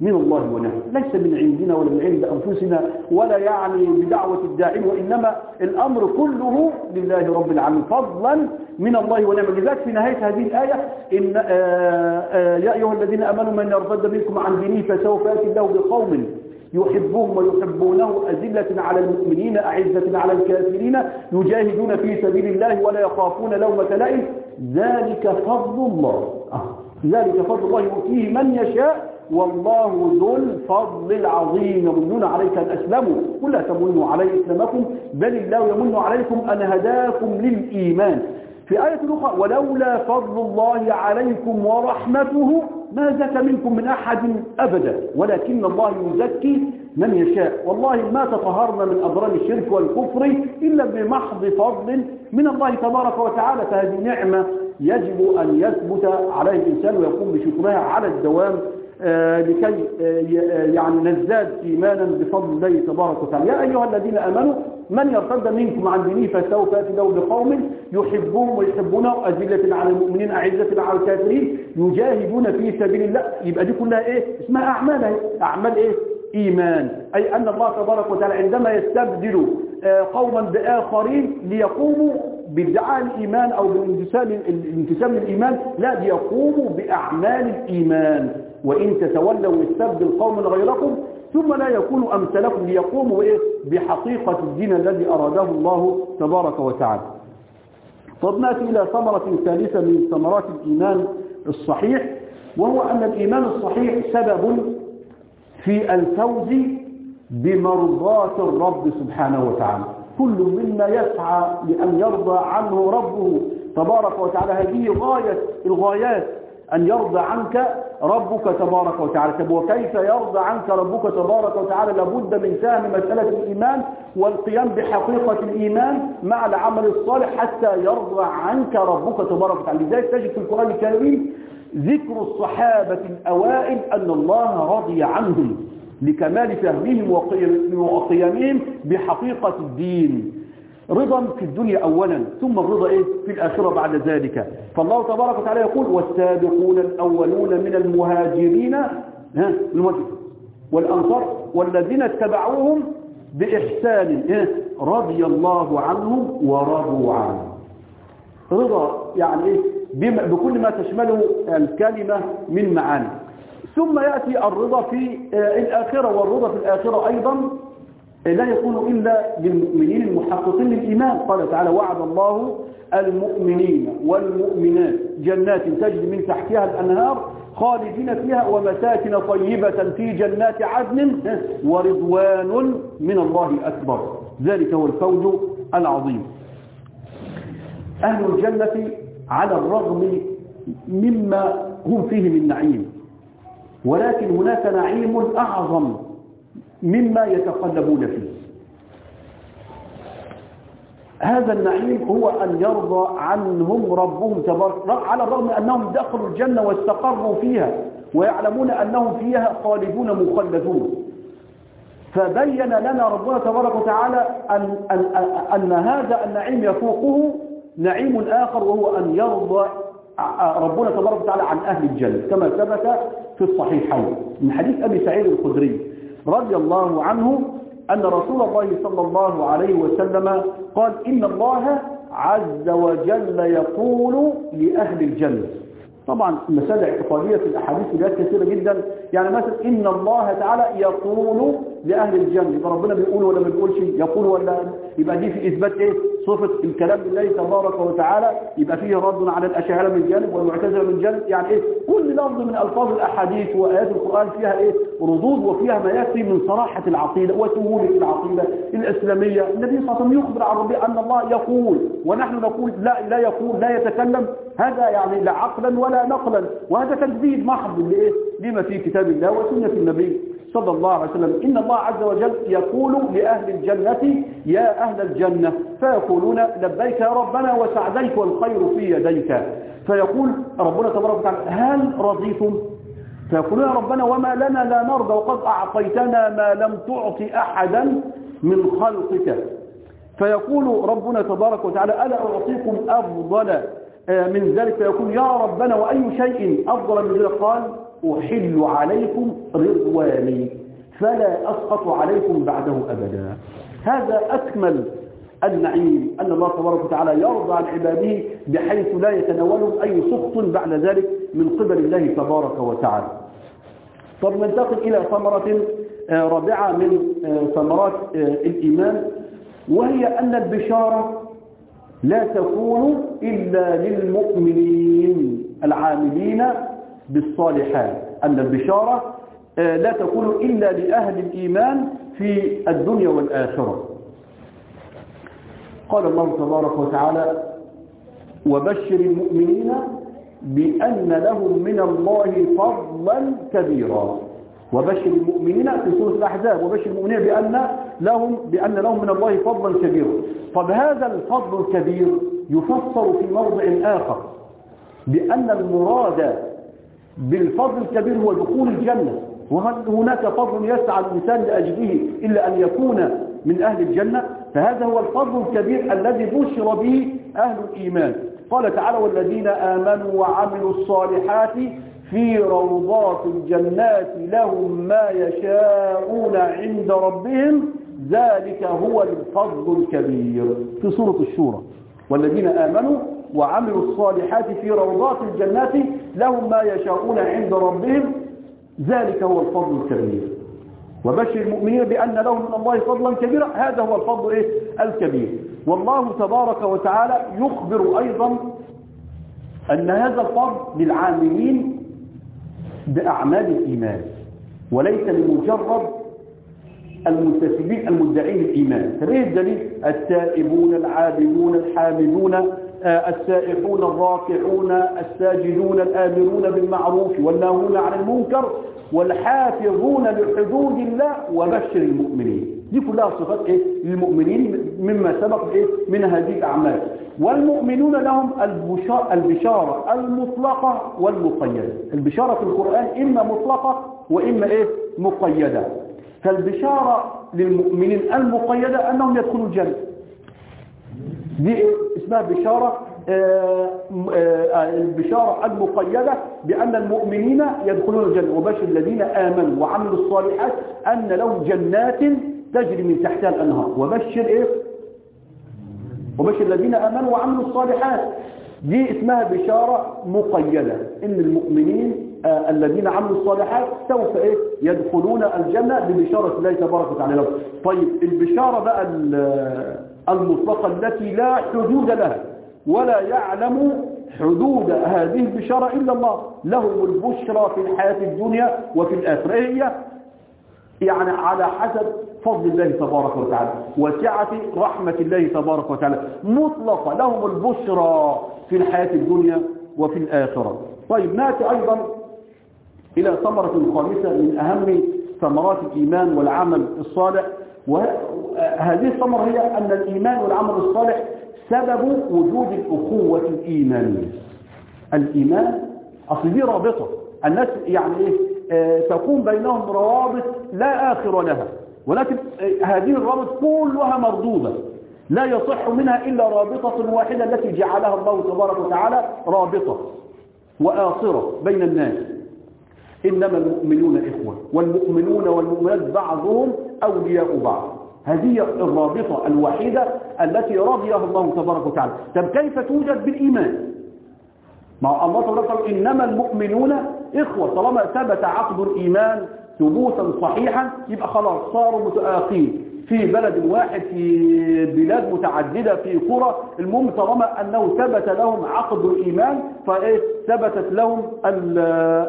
من الله ونعم ليس من عندنا ولا من عند أنفسنا ولا يعني بدعوة الداعين وإنما الأمر كله لله رب العالمين. فضلا من الله ونعم لذلك في نهاية هذه الآية إن آآ آآ يا أيها الذين أمنوا من يرتد منكم عن دينه فسوف يأتي الله بقوم يحبهم ويحبونه أذلة على المؤمنين أعزة على الكافرين يجاهدون في سبيل الله ولا يخافون لومة لائم. ذلك فضل الله. آه. ذلك فضل الله يؤتيه من يشاء. والله ذو الفضل العظيم. يمنون عليك أن أسلموا قل لا تمنوا علي إسلامكم بل الله يمن عليكم أن هداكم للإيمان. في آية أخرى ولولا فضل الله عليكم ورحمته ما زكى منكم من أحد أبدا ولكن الله يزكي من يشاء. والله ما تطهرنا من أضرار الشرك والكفر إلا بمحض فضل من الله تبارك وتعالى فهذه نعمة يجب أن يثبت عليه الإنسان ويقوم بشكرها على الدوام آه لكي آه يعني نزداد إيمانا بفضل الله تبارك وتعالى. يا أيها الذين أمنوا من يرتد منكم عن دينه فسوف يأتي له بقوم يحبون ويحبونه أذلة على المؤمنين أعزة على الكافرين يجاهدون في سبيل الله. يبقى دي كلها إيه؟ اسمها أعمال أعمال إيه؟ إيمان. أي أن الله تبارك وتعالى عندما يستبدل آه قوما بآخرين ليقوموا بادعاء الإيمان أو الانتساب للإيمان لا ليقوموا بأعمال الإيمان. وإن تتولوا يستبدل قوم غيركم ثم لا يكونوا أمثلكم ليقوموا إيه بحقيقة الدين الذي أراده الله تبارك وتعالى. طب نأتي إلى ثمرة ثالثة من ثمرات الإيمان الصحيح وهو أن الإيمان الصحيح سبب في الفوز بمرضاة الرب سبحانه وتعالى. كل منا يسعى لأن يرضى عنه ربه تبارك وتعالى. هذه غاية الغايات أن يرضى عنك ربك تبارك وتعالى. طب وكيف يرضى عنك ربك تبارك وتعالى؟ لابد من فهم مسألة الإيمان والقيام بحقيقة الإيمان مع العمل الصالح حتى يرضى عنك ربك تبارك وتعالى. لذلك تجد في القرآن الكريم ذكر الصحابة الأوائل أن الله رضي عنهم لكمال فهمهم وقيامهم بحقيقة الدين. رضا في الدنيا أولا ثم الرضا إيه؟ في الآخرة بعد ذلك. فالله تبارك وتعالى يقول والسابقون الأولون من المهاجرين ها؟ والأنصار والذين اتبعوهم بإحسان إيه رضي الله عنهم ورضوا عنه. رضا يعني إيه؟ بكل ما تشمله الكلمة من معاني. ثم يأتي الرضا في الآخرة والرضا في الآخرة أيضا لا يكون إلا للمؤمنين المحققين للإيمان. قال تعالى وعد الله المؤمنين والمؤمنات جنات تجري من تحتها الأنهار خالدين فيها ومساكن طيبة في جنات عدن ورضوان من الله أكبر. ذلك هو الفوز العظيم. أهل الجنة على الرغم مما هم فيه من نعيم ولكن هناك نعيم أعظم. مما يتقلبون فيه. هذا النعيم هو أن يرضى عنهم ربهم تبارك على الرغم أنهم دخلوا الجنة واستقروا فيها ويعلمون أنهم فيها خالدون مخلدون. فبين لنا ربنا تبارك وتعالى أن, أن, أن هذا النعيم يفوقه نعيم آخر وهو أن يرضى ربنا تبارك وتعالى عن أهل الجنة كما ثبت في الصحيحين. من حديث أبي سعيد الخدري. رضي الله عنه أن رسول الله صلى الله عليه وسلم قال إن الله عز وجل يقول لأهل الجنة. طبعا المسائل الاعتقادية في الأحاديث ولايات كثيرة جدا. يعني مثلا إن الله تعالى يقول لأهل الجنة. ربنا بيقول ولا ما بيقولش؟ يقول ولا يبقى دي في إثبات إيه؟ صفة الكلام لله تبارك وتعالى. يبقى فيه رد على الأشاعرة من جانب والمعتزلة من جانب. يعني إيه؟ كل لفظ من ألفاظ الأحاديث وآيات القرآن فيها إيه؟ ردود وفيها ما يكفي من صراحة العقيدة وسهولة العقيدة الإسلامية. النبي صلى الله عليه وسلم يخبر عن ربنا أن الله يقول ونحن نقول لا لا يقول لا يتكلم. هذا يعني لا عقلا ولا نقلا. وهذا تكذيب محض لإيه؟ لما في كتاب الله وسنة النبي. صلى الله عليه وسلم. إن الله عز وجل يقول لأهل الجنة يا أهل الجنة فيقولون لبيك يا ربنا وسعديك والخير في يديك. فيقول ربنا تبارك وتعالى هل رضيتم؟ فيقولون يا ربنا وما لنا لا نرضى وقد أعطيتنا ما لم تعط أحدا من خلقك. فيقول ربنا تبارك وتعالى ألا أعطيكم أفضل؟ من ذلك. فيقول يا ربنا وأي شيء أفضل من ذلك؟ قال أحل عليكم رضواني فلا أسقط عليكم بعده أبدا. هذا أكمل النعيم أن الله تبارك وتعالى يرضى عن عباده بحيث لا يتناولهم أي سخط بعد ذلك من قبل الله تبارك وتعالى. طب ننتقل إلى ثمرة رابعة من ثمرات الإيمان وهي أن البشارة لا تكون إلا للمؤمنين العاملين بالصالحات أن البشارة لا تكون إلا لأهل الإيمان في الدنيا والآخرة. قال الله تبارك وتعالى وبشر المؤمنين بأن لهم من الله فضلا كبيرا. وبشر المؤمنين في سورة الأحزاب وبشر المؤمنين بأن لهم بأن لهم من الله فضلا كبيرا. طب هذا الفضل الكبير يفسر في موضع آخر بأن المراد بالفضل الكبير هو دخول الجنة. وهل هناك فضل يسعى الإنسان لأجله إلا أن يكون من أهل الجنة؟ فهذا هو الفضل الكبير الذي بشر به أهل الإيمان. قال تعالى والذين آمنوا وعملوا الصالحات في روضات الجنات لهم ما يشاءون عند ربهم. ذلك هو الفضل الكبير. في سورة الشورى والذين آمنوا وعملوا الصالحات في روضات الجنات لهم ما يشاءون عند ربهم. ذلك هو الفضل الكبير. وبشر المؤمنين بأن لهم من الله فضلا كبيرا. هذا هو الفضل إيه؟ الكبير. والله تبارك وتعالى يخبر أيضا أن هذا الفضل للعاملين بأعمال الإيمان وليس لمجرد المنتسبين المدعين الإيمان. فإيه الدليل؟ التائبون العابدون الحامدون السائحون الراكعون الساجدون الآمرون بالمعروف والناهون عن المنكر والحافظون لحدود الله وبشر المؤمنين. دي كلها صفات إيه؟ للمؤمنين مما سبق إيه من هذه الأعمال. والمؤمنون لهم البشارة, البشارة المطلقة والمقيدة. البشارة في القرآن إما مطلقة وإما إيه؟ مقيدة. فالبشارة للمؤمنين المقيدة أنهم يدخلوا الجنة. دي إيه؟ اسمها بشارة آه، آه، البشارة المقيدة بأن المؤمنين يدخلون الجنة. وبشر الذين آمنوا وعملوا الصالحات أن لهم جنات تجري من تحتها الأنهار. وبشر إيه؟ وبشر الذين آمنوا وعملوا الصالحات. دي اسمها بشارة مقيدة. إن المؤمنين آه الذين عملوا الصالحات سوف إيه؟ يدخلون الجنة ببشارة الله تبارك وتعالى. طيب البشارة بقى المطلقة التي لا حدود لها ولا يعلم حدود هذه البشارة إلا الله. لهم البشرى في الحياة الدنيا وفي الآخرة. إيه هي؟ يعني على حسب فضل الله تبارك وتعالى وسعة رحمة الله تبارك وتعالى. مطلقة. لهم البشرى في الحياة الدنيا وفي الآخرة. طيب نأتي أيضا إلى ثمرة خامسة من أهم ثمرات الإيمان والعمل الصالح. وهذه الثمرة هي أن الإيمان والعمل الصالح سبب وجود الأخوة الإيمانية. الإيمان أصل دي رابطة. الناس يعني إيه؟ آه تكون بينهم روابط لا آخر لها. ولكن هذه الرابط كلها مردودة. لا يصح منها إلا رابطة واحدة التي جعلها الله تبارك وتعالى رابطة وآصرة بين الناس. إنما المؤمنون إخوة. والمؤمنون والمؤمنات بعضهم أولياء بعض. هذه الرابطة الوحيدة التي رضيها الله تبارك وتعالى. طب كيف توجد بالإيمان؟ مع الله تبارك وتعالى إنما المؤمنون إخوة. طالما ثبت عقد الإيمان ثبوتا صحيحا يبقى خلاص صاروا متآخين. في بلد واحد في بلاد متعددة في قرى. المهم طالما أنه ثبت لهم عقد الإيمان فإيه؟ ثبتت لهم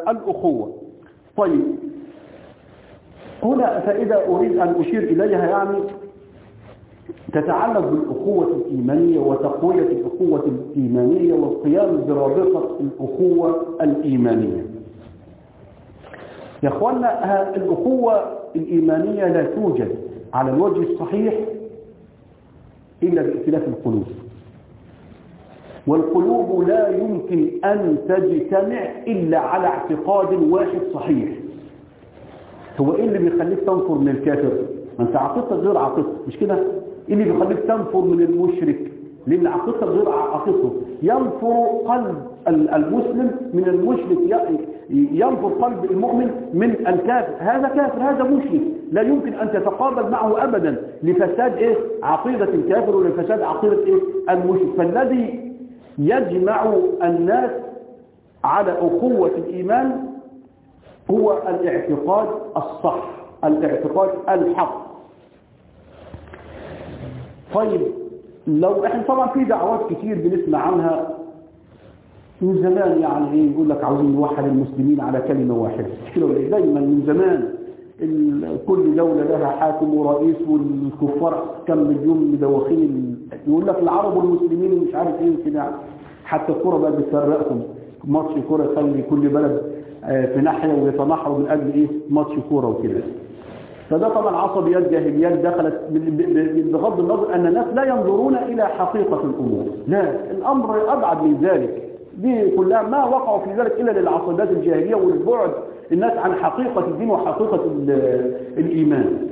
الأخوة. طيب هنا فإذا أريد أن أشير إليها يعني تتعلق بالأخوة الإيمانية وتقوية الأخوة الإيمانية والقيام برابطة الأخوة الإيمانية. يا أخوانا الأخوة الإيمانية لا توجد على الوجه الصحيح إلا باختلاف القلوب. والقلوب لا يمكن أن تجتمع إلا على اعتقاد واحد صحيح. هو إيه اللي بيخليك تنفر من الكافر؟ ما أنت عقيدتك غير عقيدته مش كده؟ إيه اللي بيخليك تنفر من المشرك؟ لأن عقيدتك غير عقيدته ينفر قلب المسلم من المشرك ينفر قلب المؤمن من الكافر. هذا كافر هذا مشرك. لا يمكن أن تتقابل معه أبدا. لفساد إيه؟ عقيدة الكافر ولفساد عقيدة إيه؟ المشرك. فالذي يجمع الناس على أخوة الإيمان هو الاعتقاد الصح الاعتقاد الحق. طيب لو إحنا طبعا في دعوات كتير بنسمع عنها من زمان يعني إيه يقول لك عاوزين نوحد المسلمين على كلمة واحدة. كده دايما من زمان كل دولة لها حاكم ورئيس والكفار كم مليون مدوخين. يقول لك العرب والمسلمين ومش عارف إيه كده حتى الكرة بقى بتفرقهم ماتش كرة يخلي كل بلد في ناحية ويتنحروا من أجل إيه؟ ماتش كورة وكده. فده طبعا عصبيات جاهليات دخلت بغض النظر أن الناس لا ينظرون إلى حقيقة الأمور. لا الأمر أبعد من ذلك. دي كلها ما وقعوا في ذلك إلا للعصبيات الجاهلية والبعد الناس عن حقيقة الدين وحقيقة الإيمان.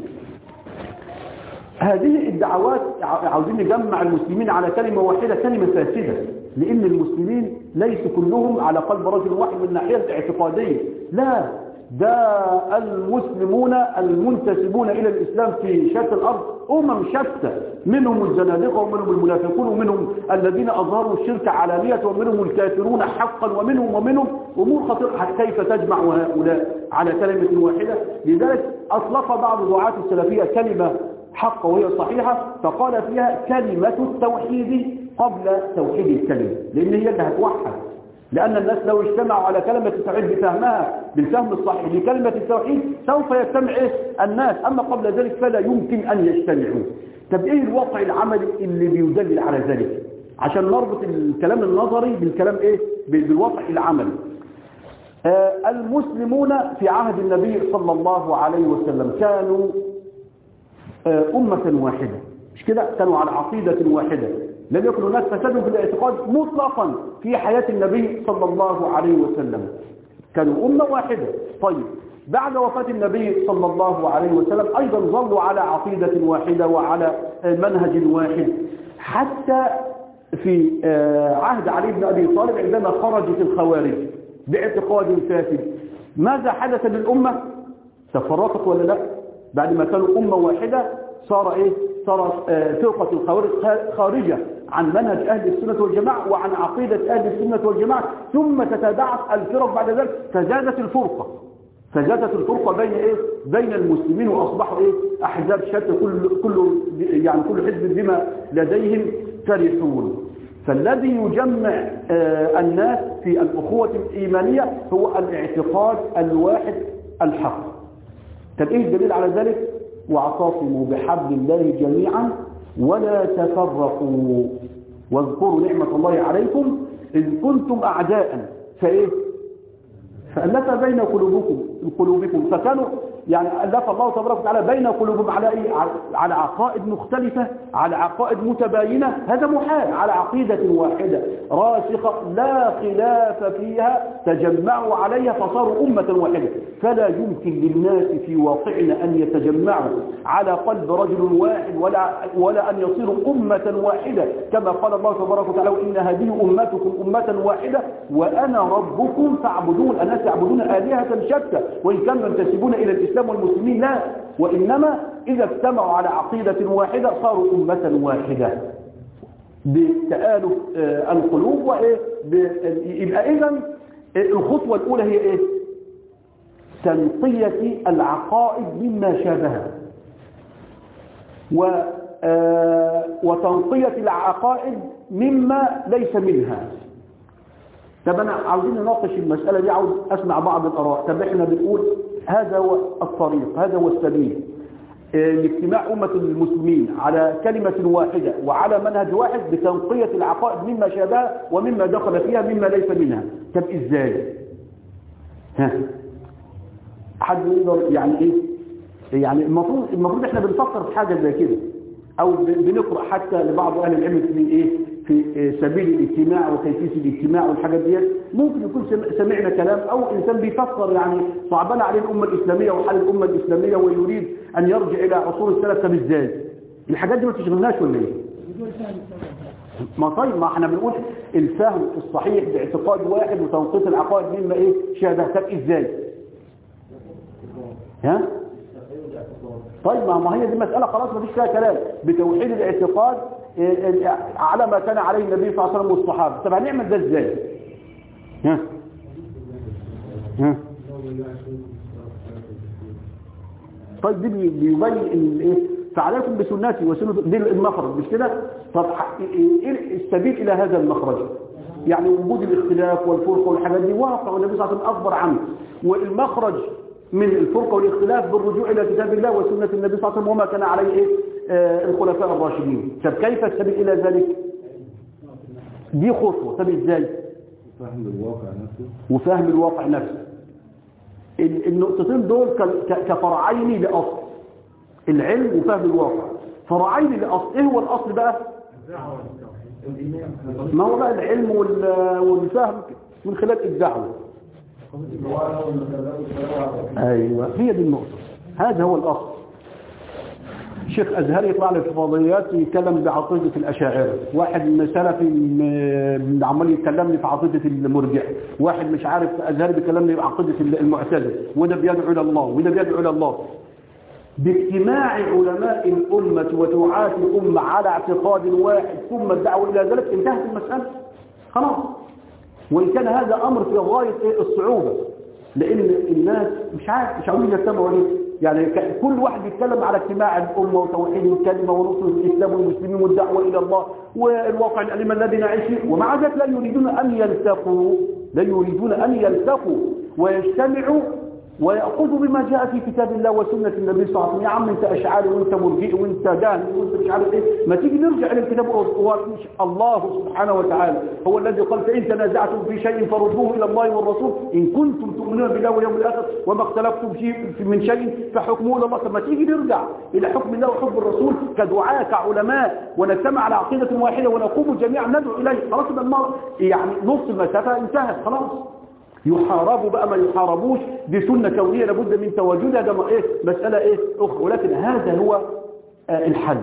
هذه الدعوات عاوزين نجمع المسلمين على كلمة واحدة كلمة فاسدة. لأن المسلمين ليسوا كلهم على قلب رجل واحد من الناحية الاعتقادية. لا ده المسلمون المنتسبون إلى الإسلام في شتى الأرض أمم شتى منهم الزنادقة ومنهم المنافقون ومنهم الذين أظهروا الشرك علانية ومنهم الكافرون حقا ومنهم ومنهم. أمور خطيرة. كيف تجمع هؤلاء على كلمة واحدة؟ لذلك أطلق بعض دعاة السلفية كلمة حقة وهي صحيحة فقال فيها كلمة التوحيد. قبل توحيد الكلمة لأن هي اللي هتوحد. لأن الناس لو اجتمعوا على كلمة التوحيد بفهمها بالفهم الصحيح لكلمة التوحيد سوف يجتمع إيه؟ الناس. أما قبل ذلك فلا يمكن أن يجتمعوا. طب إيه الواقع العملي اللي بيدلل على ذلك؟ عشان نربط الكلام النظري بالكلام إيه؟ بالواقع العملي. آه المسلمون في عهد النبي صلى الله عليه وسلم كانوا آه أمة واحدة. مش كده؟ كانوا على عقيدة واحدة. لم يكن هناك فساد في الاعتقاد مطلقا في حياة النبي صلى الله عليه وسلم. كانوا أمة واحدة. طيب بعد وفاة النبي صلى الله عليه وسلم أيضا ظلوا على عقيدة واحدة وعلى منهج واحد. حتى في عهد علي بن أبي طالب عندما خرجت الخوارج باعتقاد فاسد. ماذا حدث للأمة؟ تفرقت ولا لا؟ بعد ما كانوا أمة واحدة صار إيه؟ صارت فرقة الخوارج خارجة. عن منهج أهل السنة والجماعة وعن عقيدة أهل السنة والجماعة ثم تتابعت الفرق بعد ذلك فزادت الفرقة. فزادت الفرقة بين إيه؟ بين المسلمين وأصبحوا إيه؟ أحزاب شتى كل كل يعني كل حزب بما لديهم فرحون. فالذي يجمع آه الناس في الأخوة الإيمانية هو الاعتقاد الواحد الحق. طب إيه الدليل على ذلك؟ واعتصموا بحبل الله جميعا ولا تفرقوا. واذكروا نعمة الله عليكم إذ كنتم أعداء. فإيه؟ فألف بين قلوبكم قلوبكم. فكانوا يعني ألف الله تبارك وتعالى بين قلوبهم على إيه؟ على عقائد مختلفة على عقائد متباينة. هذا محال على عقيدة واحدة راسخة لا خلاف فيها تجمعوا عليها فصاروا أمة واحدة. فلا يمكن للناس في واقعنا أن يتجمعوا على قلب رجل واحد ولا, ولا أن يصيروا أمة واحدة. كما قال الله تبارك وتعالى وإن هذه أمتكم أمة واحدة وأنا ربكم فاعبدون. الناس يعبدون آلهة شتى وإن كانوا ينتسبون إلى الإسلام والمسلمين لا. وإنما إذا اجتمعوا على عقيدة واحدة صاروا أمة واحدة. بتآلف القلوب وإيه؟ يبقى إذا الخطوة الأولى هي إيه؟ تنقية العقائد مما شابهها و وتنقية العقائد مما ليس منها. طب أنا عاوزين نناقش المسألة دي عاوز أسمع بعض الآراء. طب إحنا بنقول هذا هو الطريق هذا هو السبيل. لاجتماع أمة المسلمين على كلمة واحدة وعلى منهج واحد بتنقية العقائد مما شابه ومما دخل فيها مما ليس منها. طب إزاي؟ ها؟ حد يقدر يعني إيه؟ يعني المفروض المفروض إحنا بنفكر في حاجة زي كده أو بنقرأ حتى لبعض أهل العلم في إيه؟ في سبيل الاجتماع وكيفية الاجتماع والحاجات دي ممكن يكون سمعنا كلام أو إنسان بيفكر يعني صعبان عليه الأمة الإسلامية وحال الأمة الإسلامية ويريد أن يرجع إلى عصور السلف طب إزاي الحاجات دي ما تشغلناش ولا إيه؟ ما طيب ما إحنا بنقول الفهم الصحيح باعتقاد واحد وتنقيط العقائد مما إيه؟ شابه طب إزاي؟ ها؟ طيب ما هي دي مسألة خلاص ما فيش فيها كلام. بتوحيد الاعتقاد على ما كان عليه النبي صلى الله عليه وسلم والصحابة. طب هنعمل ده إزاي؟ ها؟ ها؟ طيب دي بيبين إيه؟ فعليكم بسنتي وسنة دي المخرج مش كده؟ طب إيه السبيل إلى هذا المخرج؟ يعني وجود الاختلاف والفرقه والحاجات دي واقع والنبي صلى الله عليه وسلم أخبر عنه. والمخرج من الفرقة والاختلاف بالرجوع إلى كتاب الله وسنة النبي صلى الله عليه وسلم وما كان عليه إيه؟ آه الخلفاء الراشدين. طب كيف السبيل إلى ذلك؟ دي خطوة. طب إزاي؟ فهم الواقع نفسه. وفهم الواقع نفسه. النقطتين دول كفرعين لأصل. العلم وفهم الواقع. فرعين لأصل. إيه هو الأصل بقى؟ ما هو بقى العلم والفهم من خلال الدعوة. أيوه هي دي النقطة. هذا هو الأصل. شيخ أزهري يطلع لي في فضائيات يتكلم بعقيدة الأشاعرة. واحد سلفي عمال يكلمني في عقيدة المرجع. واحد مش عارف أزهري بيكلمني بعقيدة المعتزلة. وده بيدعو إلى الله وده بيدعو إلى الله. باجتماع علماء الأمة ودعاه الأمة على اعتقاد واحد ثم الدعوة إلى ذلك انتهت المسألة. خلاص. وإن كان هذا أمر في غاية الصعوبة لأن الناس مش عارف مش عاوزين يجتمعوا ليه يعني كل واحد بيتكلم على اجتماع الأمة وتوحيد الكلمة ونصر الإسلام والمسلمين والدعوة إلى الله والواقع الاليم الذي نعيش فيه ومع ذلك لا يريدون أن يلتقوا لا يريدون أن يلتقوا ويجتمعوا ويأخذوا بما جاء في كتاب الله وسنة النبي صلى الله عليه وسلم. يا عم انت اشعاري وانت مرجئي وانت جاهل وانت مش عارف إيه. ما تيجي نرجع إلى الكتاب الله سبحانه وتعالى. هو الذي قال فإن تنازعتم في شيء فردوه إلى الله والرسول. إن كنتم تؤمنون بالله واليوم الآخر وما اختلفتم من شيء فحكمه إلى الله. ما تيجي نرجع إلى حكم الله وحكم الرسول كدعاء كعلماء ونجتمع على عقيدة واحدة ونقوم جميعا ندعو إليه. خلاص يعني نص المسافة انتهت خلاص. يحاربوا بقى ما يحاربوش دي سنة كونية لابد من تواجدها ده إيه؟ مسألة إيه؟ أخرى. ولكن هذا هو آه، الحل.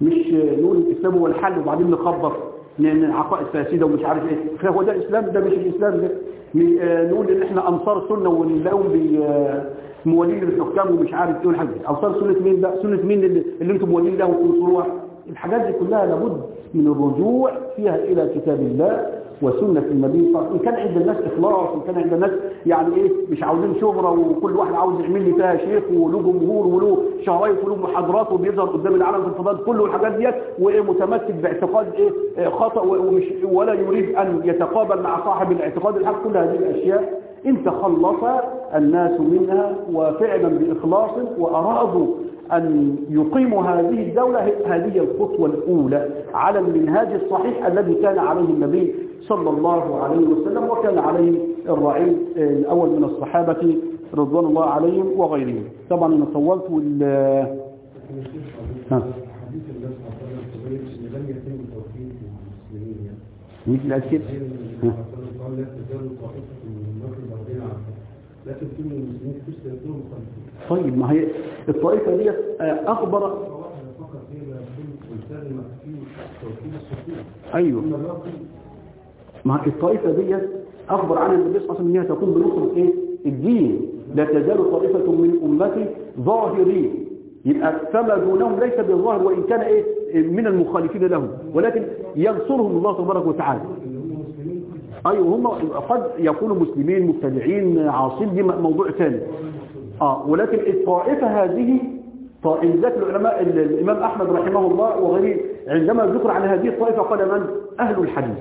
مش نقول الإسلام هو الحل وبعدين نخبط لأن العقائد فاسدة ومش عارف إيه. فهو ده الإسلام؟ ده مش الإسلام ده. آه، نقول إن إحنا أنصار سنة ونلاقيهم بي آه، للحكام ومش عارف إيه دي. أنصار سنة مين ده سنة مين اللي, اللي أنتم موالين له وتنصروها الحاجات دي كلها لابد من الرجوع فيها إلى كتاب الله وسنة النبي صلى الله عليه وسلم. إن كان عند الناس إخلاص إن كان عند الناس يعني إيه مش عاوزين شهرة وكل واحد عاوز يعمل لي فيها شيخ وله جمهور وله شرايط وله محاضرات وبيظهر قدام العالم في الفضاء كله والحاجات ديت وإيه متمسك باعتقاد إيه آه، خطأ ومش ولا يريد أن يتقابل مع صاحب الاعتقاد الحق. كل هذه الأشياء إن تخلص الناس منها وفعلا بإخلاص وأرادوا أن يقيموا هذه الدولة هذه الخطوة الأولى على المنهاج الصحيح الذي كان عليه النبي صلى الله عليه وسلم وكان عليه الرعيل الأول من الصحابة رضوان الله عليهم وغيرهم طبعا أنا طولت وال ها. حديث الناس صلى الله عليه وسلم ان لم يتم توحيد المسلمين مين اللي قال كده؟ أي النبي صلى الله عليه وسلم قال لا تزال طائفة من الناس الأرضين على الحق لكن في من المسلمين تسلم طيب ما هي الطائفة دي أخبر توحيد الصفوف أيوه. ما الطائفة دي أخبر عنها النبي صلى الله عليه وسلم أنها تكون بنصرة إيه؟ الدين. لا تزال طائفة من أمتي ظاهرين. يبقى فما دونهم ليس بالظاهر وإن كان إيه؟ من المخالفين لهم. ولكن ينصرهم الله تبارك وتعالى. أيوة هم قد يكونوا مسلمين مبتدعين عاصين دي موضوع ثاني. آه ولكن الطائفة هذه ذات العلماء ال- الإمام أحمد رحمه الله وغيره عندما ذكر عن هذه الطائفة قال من؟ أهل الحديث.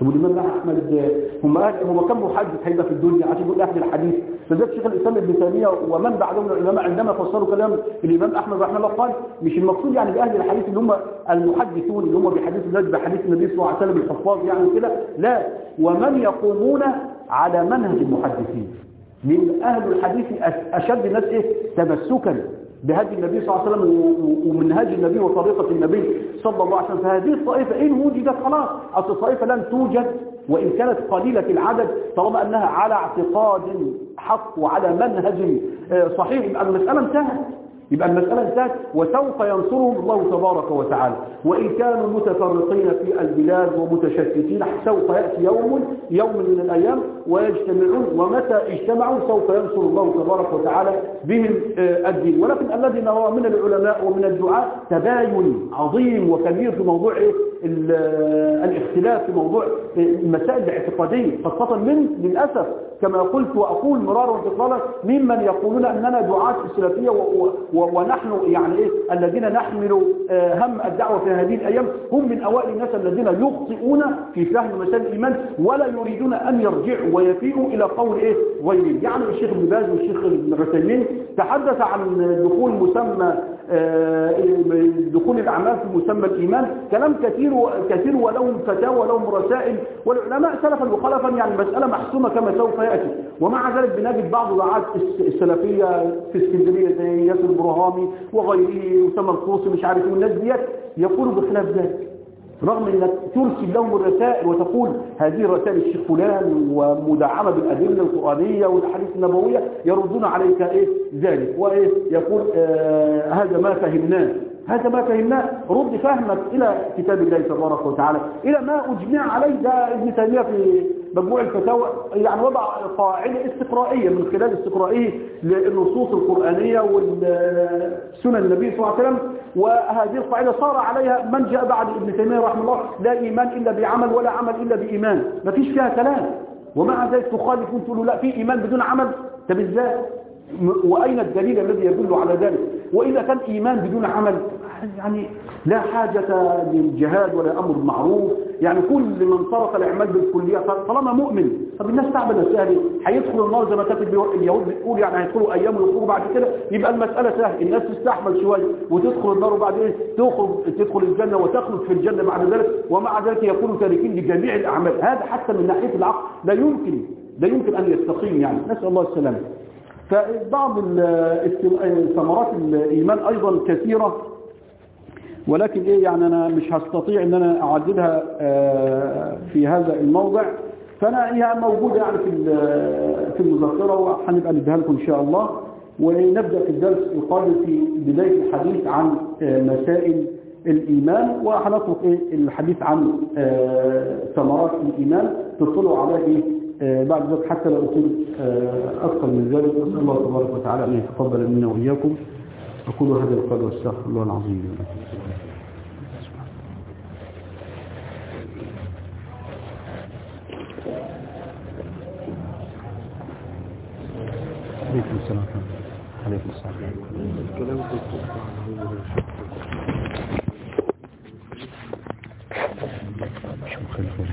طب الإمام أحمد هم هم كم محدث هيبقى في الدنيا؟ عشان يقول أهل الحديث. فذلك شيخ الإسلام ابن تيمية ومن بعدهم العلماء عندما فسروا كلام الإمام أحمد رحمه الله قال مش المقصود يعني بأهل الحديث اللي هم المحدثون اللي هم بحديث النبي بحديث النبي صلى الله عليه وسلم الحفاظ يعني كده لا. ومن يقومون على منهج المحدثين. من أهل الحديث أش- أشد الناس إيه؟ تمسكا بهدي النبي صلى الله عليه وسلم ومنهاج النبي وطريقة النبي صلى الله عليه وسلم. فهذه الطائفة إن وجدت خلاص. أصل الطائفة لن توجد وإن كانت قليلة العدد طالما أنها على اعتقاد حق وعلى منهج آه، صحيح. يبقى المسألة انتهت. يبقى المسألة انتهت. وسوف ينصرهم الله تبارك وتعالى. وإن كانوا متفرقين في البلاد ومتشتتين سوف يأتي يوم يوم من الأيام ويجتمعون. ومتى اجتمعوا؟ سوف ينصر الله تبارك وتعالى بهم آه، الدين. ولكن الذي نراه من العلماء ومن الدعاء تباين عظيم وكبير في موضوع إيه؟ الاختلاف في موضوع المسائل الاعتقادية. خاصة من للأسف كما قلت وأقول مرارا وتكرارا ممن يقولون أننا دعاة السلفية ونحن يعني إيه الذين نحمل آه، هم الدعوة في هذه الأيام. هم من أوائل الناس الذين يخطئون في فهم مسائل الإيمان ولا يريدون أن يرجعوا ويفيئوا إلى قول إيه غيره يعني الشيخ ابن باز والشيخ ابن تحدث عن دخول مسمى دخول الأعمال في مسمى الإيمان كلام كثير كثير ولهم فتاوى ولهم رسائل والعلماء سلفا وخلفا يعني المسألة محسومة كما سوف يأتي. ومع ذلك بنجد بعض دعاة الس- السلفية في اسكندرية زي ياسر البرهامي وغيره أسامة القوسي مش عارف إيه، والناس ديت يقولوا بخلاف ذلك. رغم انك ترسل لهم الرسائل وتقول هذه رسائل الشيخ فلان ومدعمة بالأدلة القرآنية والأحاديث النبوية يردون عليك إيه؟ ذلك. وإيه؟ يقول آه هذا ما فهمناه. هذا ما فهمناه. رد فهمك إلى كتاب الله تبارك وتعالى. إلى ما أجمع عليه ده ابن تيمية في مجموع الفتاوى يعني وضع قاعدة استقرائية من خلال استقرائه للنصوص القرآنية والسنن النبي صلى الله عليه وسلم وهذه القاعدة صار عليها من جاء بعد ابن تيمية رحمه الله لا إيمان إلا بعمل ولا عمل إلا بإيمان ما فيش فيها كلام. ومع ذلك تخالفون تقولوا لا في إيمان بدون عمل؟ طب إزاي؟ وأين الدليل الذي يدل على ذلك؟ وإذا كان إيمان بدون عمل يعني لا حاجة للجهاد ولا أمر معروف. يعني كل من ترك الإعمال بالكلية طالما مؤمن طب الناس تعب نفسها ليه؟ هيدخل النار زي ما كانت اليهود بتقول يعني هيدخلوا أيام ويخرجوا بعد كده يبقى المسألة سهلة. الناس تستحمل شوية وتدخل النار وبعدين تخرج تدخل الجنة وتخلد في الجنة بعد ذلك ومع ذلك يكونوا تاركين لجميع الأعمال. هذا حتى من ناحية العقل لا يمكن لا يمكن أن يستقيم يعني. نسأل الله السلامة. فبعض ثمرات الإيمان أيضا كثيرة. ولكن إيه يعني أنا مش هستطيع أن أنا أعددها آه، في هذا الموضع. فأنا هي موجودة يعني في ال- في المذكرة وهنبقى نديها لكم إن شاء الله. ونبدأ في الدرس القادم في بداية الحديث عن آه، مسائل الإيمان. وهنترك إيه الحديث عن آه، ثمرات الإيمان. تطلعوا على إيه آه، بعد ذلك حتى أطيل آه، أكثر من ذلك. نسأل الله تبارك وتعالى أن يتقبل منا وإياكم. أقول هذا القول واستغفر الله العظيم لي ولكم. عليكم السلام عليكم السلام خير خير